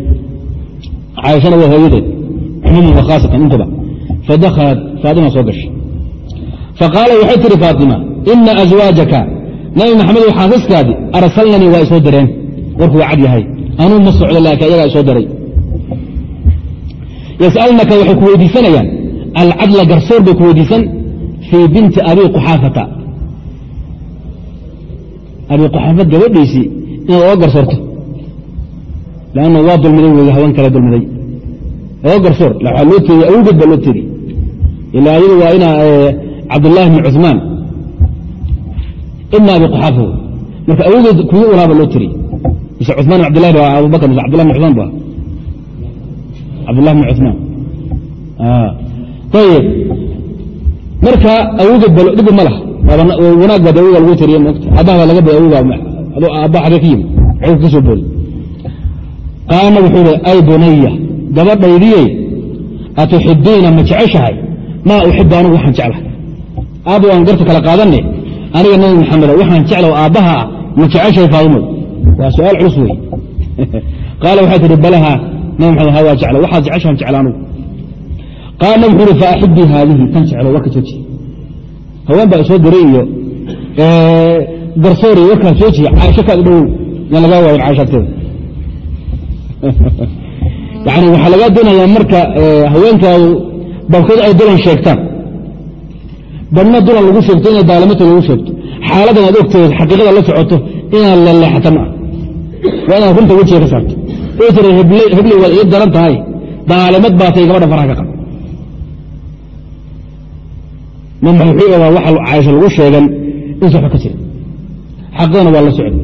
Speaker 1: caaishana waa hooyadeed cumuuman wa khaasatan intuba. Fadakhalat faatima soo gashay. Faqaala waxay tihi faatima ina aswaajaka nabi maxamed oo xaasaskaadii arsalnanii waa isoo direen warku waa cad yahay. Anuu ma socdo laakiin ayagaa isoo diray yasalnaka waxay ku weydiisanayaan alcadla garsoor bay ku weydiisan fii binti abi quxaafata abi quxaafa gabadhiisii inaad oga garsoorto lanna waa dulmiday wey haween kale dulmiday oga garsoor waxaa loo teediy awgeed baa loo teediy ila ayadu waa ina cabdullahi bn cuثmaan ibna abi quxaafa wey marka awogeed kuwi walaaba loo tiriy mise cumaan bin abdillahi ba abubakr mise abdullah bin cumaan ba cabdullah bin cumaan ayib marka awogeed ba ma laha wanaag baad awoga lagu tiriye moogta aabbaha baa laga bay awoga aabba xagee ka yimid xog ka soo booli. Qaama wuxuu ihi ay bunaya gabadhaydiyey atuxibiina ma jeceshahay? Maa uxibu anigu waxaan jeclahay. Aabba waan garta kala qaadanne aniga nabi maxamedo waxaan jeclaho aabbaha ah ma jeceshahay faadimoy waa su'aal culus wey qaala waxay tihi balaha nabi maxamed ha waa jecla waxaad jeceshahan jecla anugu qaala wuxuu ihi faaxibii haadihi tan jeclo warka jooji haween baa isoo diray iyo garsoor iyo warkaa joojiya caaisho kaad dhowow yaan lagaa waayin caaishaadkeeda yani waxaa lagaa doonayaa marka haweenkaadu barkood ay dulan sheegtaan. Badna dulan lagu sheegto inay daalamata lagu sheegto. Xaaladan aad ogteed xaqiiqada la socoto inaad leleexata maa waa inaad runta wejiga ka saarto. Oo tira hebley waad ii daran tahay. Daalimad baatay gabadha faraha ka qab ma wuxuu ogaa waxa caaisha lagu sheegan in saxo ka jira. Xaqadana waa la socda.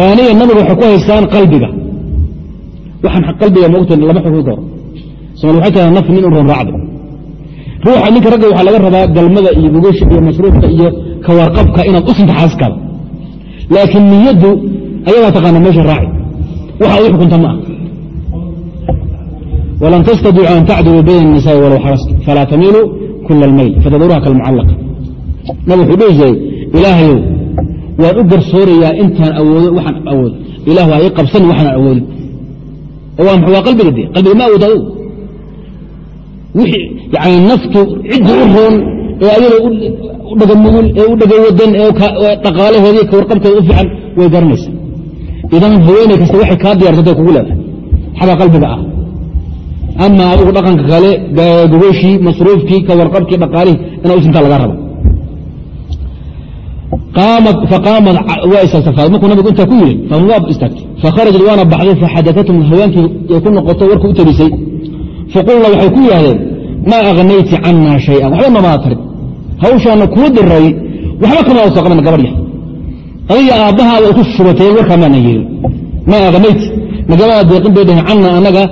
Speaker 1: Aaniya nabiga waxay ku haystaan qalbiga. Waxaan qalbiga mogta lama xukmi karo somal waxay tahay naf nin un roon raacdo. Ruuxa ninka ragga waxaa laga rabaa galmada iyo gogosha iyo masruufka iyo kawarqabka inaad u sinta laakiin niyaddu ayadaa taqaana meesha raaci. Waxa u xukunta ma ah walan tastadiicu an tacdiluu bayna الnisaai walow xarastu falaa tamiiluu kula اlmayl fatadruha kalmucallaqa nabig wuxuu dhihi ilaahayow waan u garsoorayaa intaan awoodo waxaan awoodo ilah waa ii qabsani waxaan awoodin. Waa qalbiga de qalbiga ma awood adgu yani naftu cidda u roon ee ayada u dhagamugul ee u dhagawadan ee dhaqaalaheedii kawarqabkeeda u fiican way garanaysa idan haweeney kasta waxay kaa diyaarsatay kugu leedahay. Xagga qalbiga ah ama adigu dhaqanka kale gogoshii masruufkii kawarqabkii dhaqaalihii ina u sintaa laga istaagtay. Markuu nabigu intaa ku yiri waa istaagtay. Fakharajat waana baxday faxadaathum haweenkii ay ku noqoto warka u faqulna waxay ku yidhahdeen maa akhnayti cannaa shayan. Waxba namaada tarin hawshaana kuu diray waxba kama soo qaban gabadh adiga aabbahaada ku shubateen warkaa maana yeelin. Maa akhnayti nagamaada deeqin bay dhaheen cannaa annaga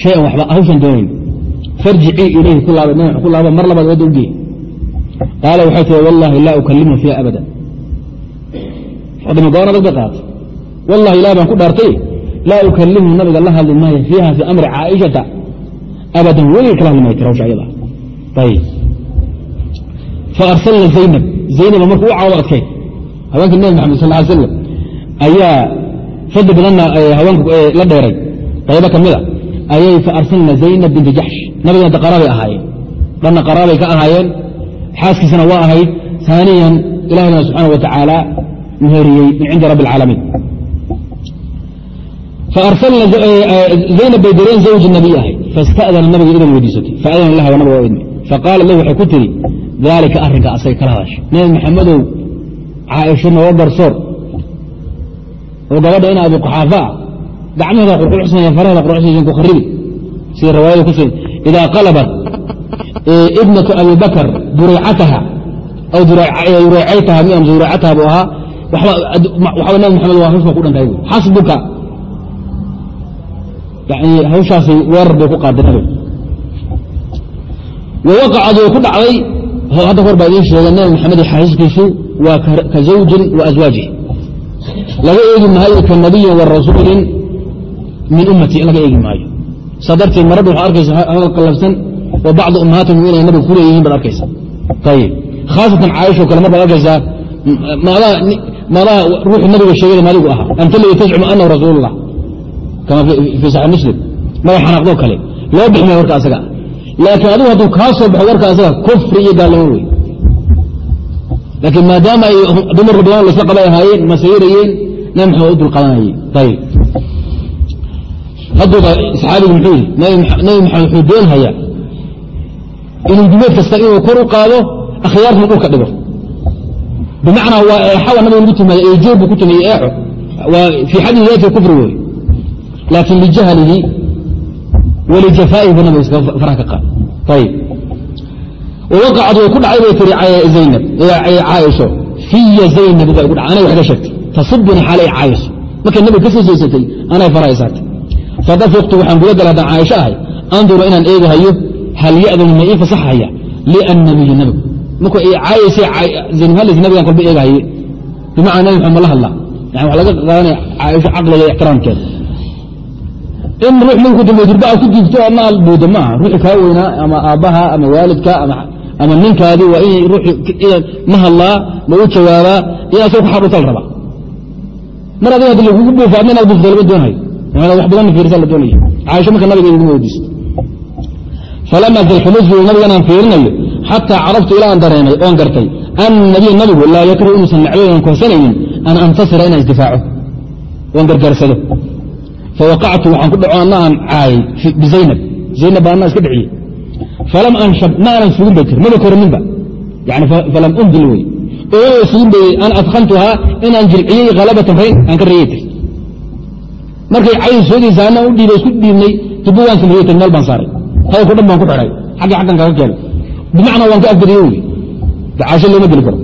Speaker 1: shayan waxba hawshaan doonayn farjicii ilayhi ku laaba ku laaba mar labaad wadda ugeey qaala waxay tihi wallahi laa ukalimu fiiha abada fadima goona dag bay qaatay wallahi ilah baan ku dhaartay laa ukalimu nabiga la hadli maayo fiiha fii amri caaishata abadan weligay kala hadli maayo tir hawsha ayada ayib faarsalna zaynab zaynaba marka u caawdo adkayd haweenka nabi maxamed sal ly slam ayaa fadli badanna haweenka la dheeray qaybo ka mida ayay faarsalna zaynab binti jaxsh nabigana da qaraabay ahaayeen. Dhanna qaraabay ka ahaayeen. Xaaskiisana waa ahayd. Aaniyan ilahna subxaana wa tacaala muheriyey min cindi rabbi اlcaalamiin faarsalna zaynab bay direen zawji nabiy ahayd. Faاsta'dana nabiga idan weydiisatay. Faadana laha nabiga waa faqaala lahu waxay ku tiri daalika arrinka asaga kala hadasha nabi maxamedow caaisho nooga garsoor oo gabadha ina abi quxaafa ah gacmaheeda qurqurxsanaya faraheeda qurxsanaysan ku kharibi sida riwaayada ku sugan idaa qalabat ibnatu abi bakr duraycataha aw duraycaytaha mi amse duraycataha buu ahaa waxba nabi maxamed waa hawsha ku dhantahay xasbuka yani hawshaasay weerar bay ku qaaday nabiga wawaqacad way ku dhacday hadda hor baa idiin sheegay nabi maxamed xaasiskiisu waa ka zawjin wa aswaajih laga eegi maayo nabiyin wa rasuulin min ummati laga eegi maayo. Saa darteed maradha waxaa arkaysa hadal qallabsan oo bacdu ummahaatihim inay nabiga ku leeyihiin baad arkaysa ayib khaasatan caaisho kale mar baad arkaysaa maadaa ruuxu nabiga sheegay maadigu ahaa. Anta ladii tazcumu anahu rasuulullah kama fii saxii muslim. Mada xanaaqdoo kale. Loo bixi maayo warka asaga. Laakiin adigu hadduu kaa soo baxo warka asaga kufri iyo gaalnimo wey laakiin maadaama ay dumar badan laysla qabay ahaayeen masayirayeen nabi maxamed u dulqadanayay ayib hadduuba saxaabigu muxuu yidhi nabi maxamed wuxuu doonhayaa inuu jumeed kasta inuu kor u qaado akhyaartuna dhulka dhigo. Bimacnaa waa eexawa nabiga lagu timaayo eejoor buu ku timaya eexo waa fii xaddi daati kufri wey laakiin lijahlihi walijafaa'ihi buu nabiga iskaga faraha ka qaad ayib wawaqacad way ku dhacay bay tiri zaynab caaisho fiya zaynab baa igu dha anay wax ga sheegtay. Tasubuni xaalay caayisho markay nabiga ka soo jeesatay anay farahay saartay fadafiqtu waxaan guda gala haddaan ahay. Anduru inaan eegahayo hal ya'danu ma ii fasaxaya liannabiyi nabigu markuu caayaysa zaynabhalis nabigan kolba eegahaye bimacna nabi maxamed la hadlaa. Yani wax laga qaadanaya caaisho caqliga iyo ixtiraamkeeda. In ruux marku dambe durbaa ku jiifto amaal buuda ma ruuxi kaa weynaa ama aabbaha ama waalidka ama ninkaadii waa inay ruux ma hadlaa ma u jawaabaa in asoo ku xadhuta la rabaa mar adiga haddi lagugu buufo adna inaad buufto doonayo wax badan fiirisa la doonaya caaisho marka nabiga iguma weydiisto. Falama zalkamasjid nabiganaan fiirinayo xataa carabtu ilaa aan oon gartay ana nabiy nabigu laa yakrahu inuusan necbayn kohsanaynin an antasira inaan isdifaaco. Oon gargaarsado. Fawaqactu waxaan ku dhaco aan caayay bizaynab zaynab. Baa anna iska dhiciyey. Falam anshab ma sugin bay tir maba koraninba yani falam undil wey. Oo sugin bay an adkantuhaa inaan jilciyey halabatan rayn aan ka reeyey tir markay cayn soogaysa anna u dhiibay isku dhiibnay dubo waan kamriyey tir meel baan saaray. Hadalko dhan baan ku xidhay xagga xaggan kaga keenay. Bimacnaa waan ka afgadiye wey. Dacaasho looma geli karo.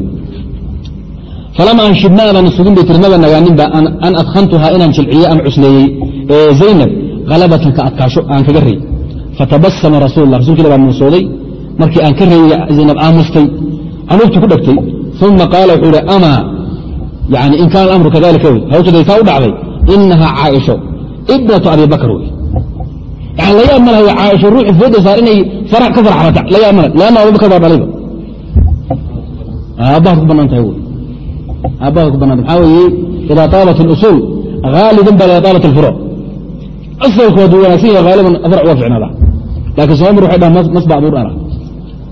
Speaker 1: Falam anshib ma aanan sugin bay tir maba nagaaninba an adkantuhaa inaan jilciyey ama cusleeyey zaynab halabatan ka adkaasho aan kaga reey fatabasama rasul la rasulka baa muusooday markii aan ka reeyey zaynab aamustay. Anuugtu ku dhegtay uma qaala wuxuu ihi amaa yani in kaana alamru kadalika wey. Hawshaday taa u dhacday inahaa caaisho ibnatu abi bakr wey yani la yaab ma lahay caaisho ruuxi fooda saar inay ka farxbata la yaab mala leanna abubakar baa dhalayba aabbahaad ku bannaan tahay wey aabbahaad ku bannanta maxaa weeye idaa taabat اlusuul haaliban baa taabat اlfuro asalkoodu wanaagsan yahay haaliban afrac waa ficnaada laakiin soomamir waxay dhahan masba abuur ana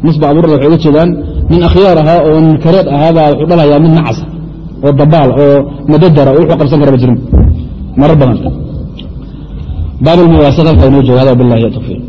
Speaker 1: masba abuur waxay uga jeedaan nin akhyaar ahaa oo nin kareed ahaabaa wuxuu dhalayaa mid nacasa oo dabaal oo madadara oo wuxuu qabsan karaba jirin. Marar badan. Baab lmuwaasat halkaa inoo jooga hada tawfiiq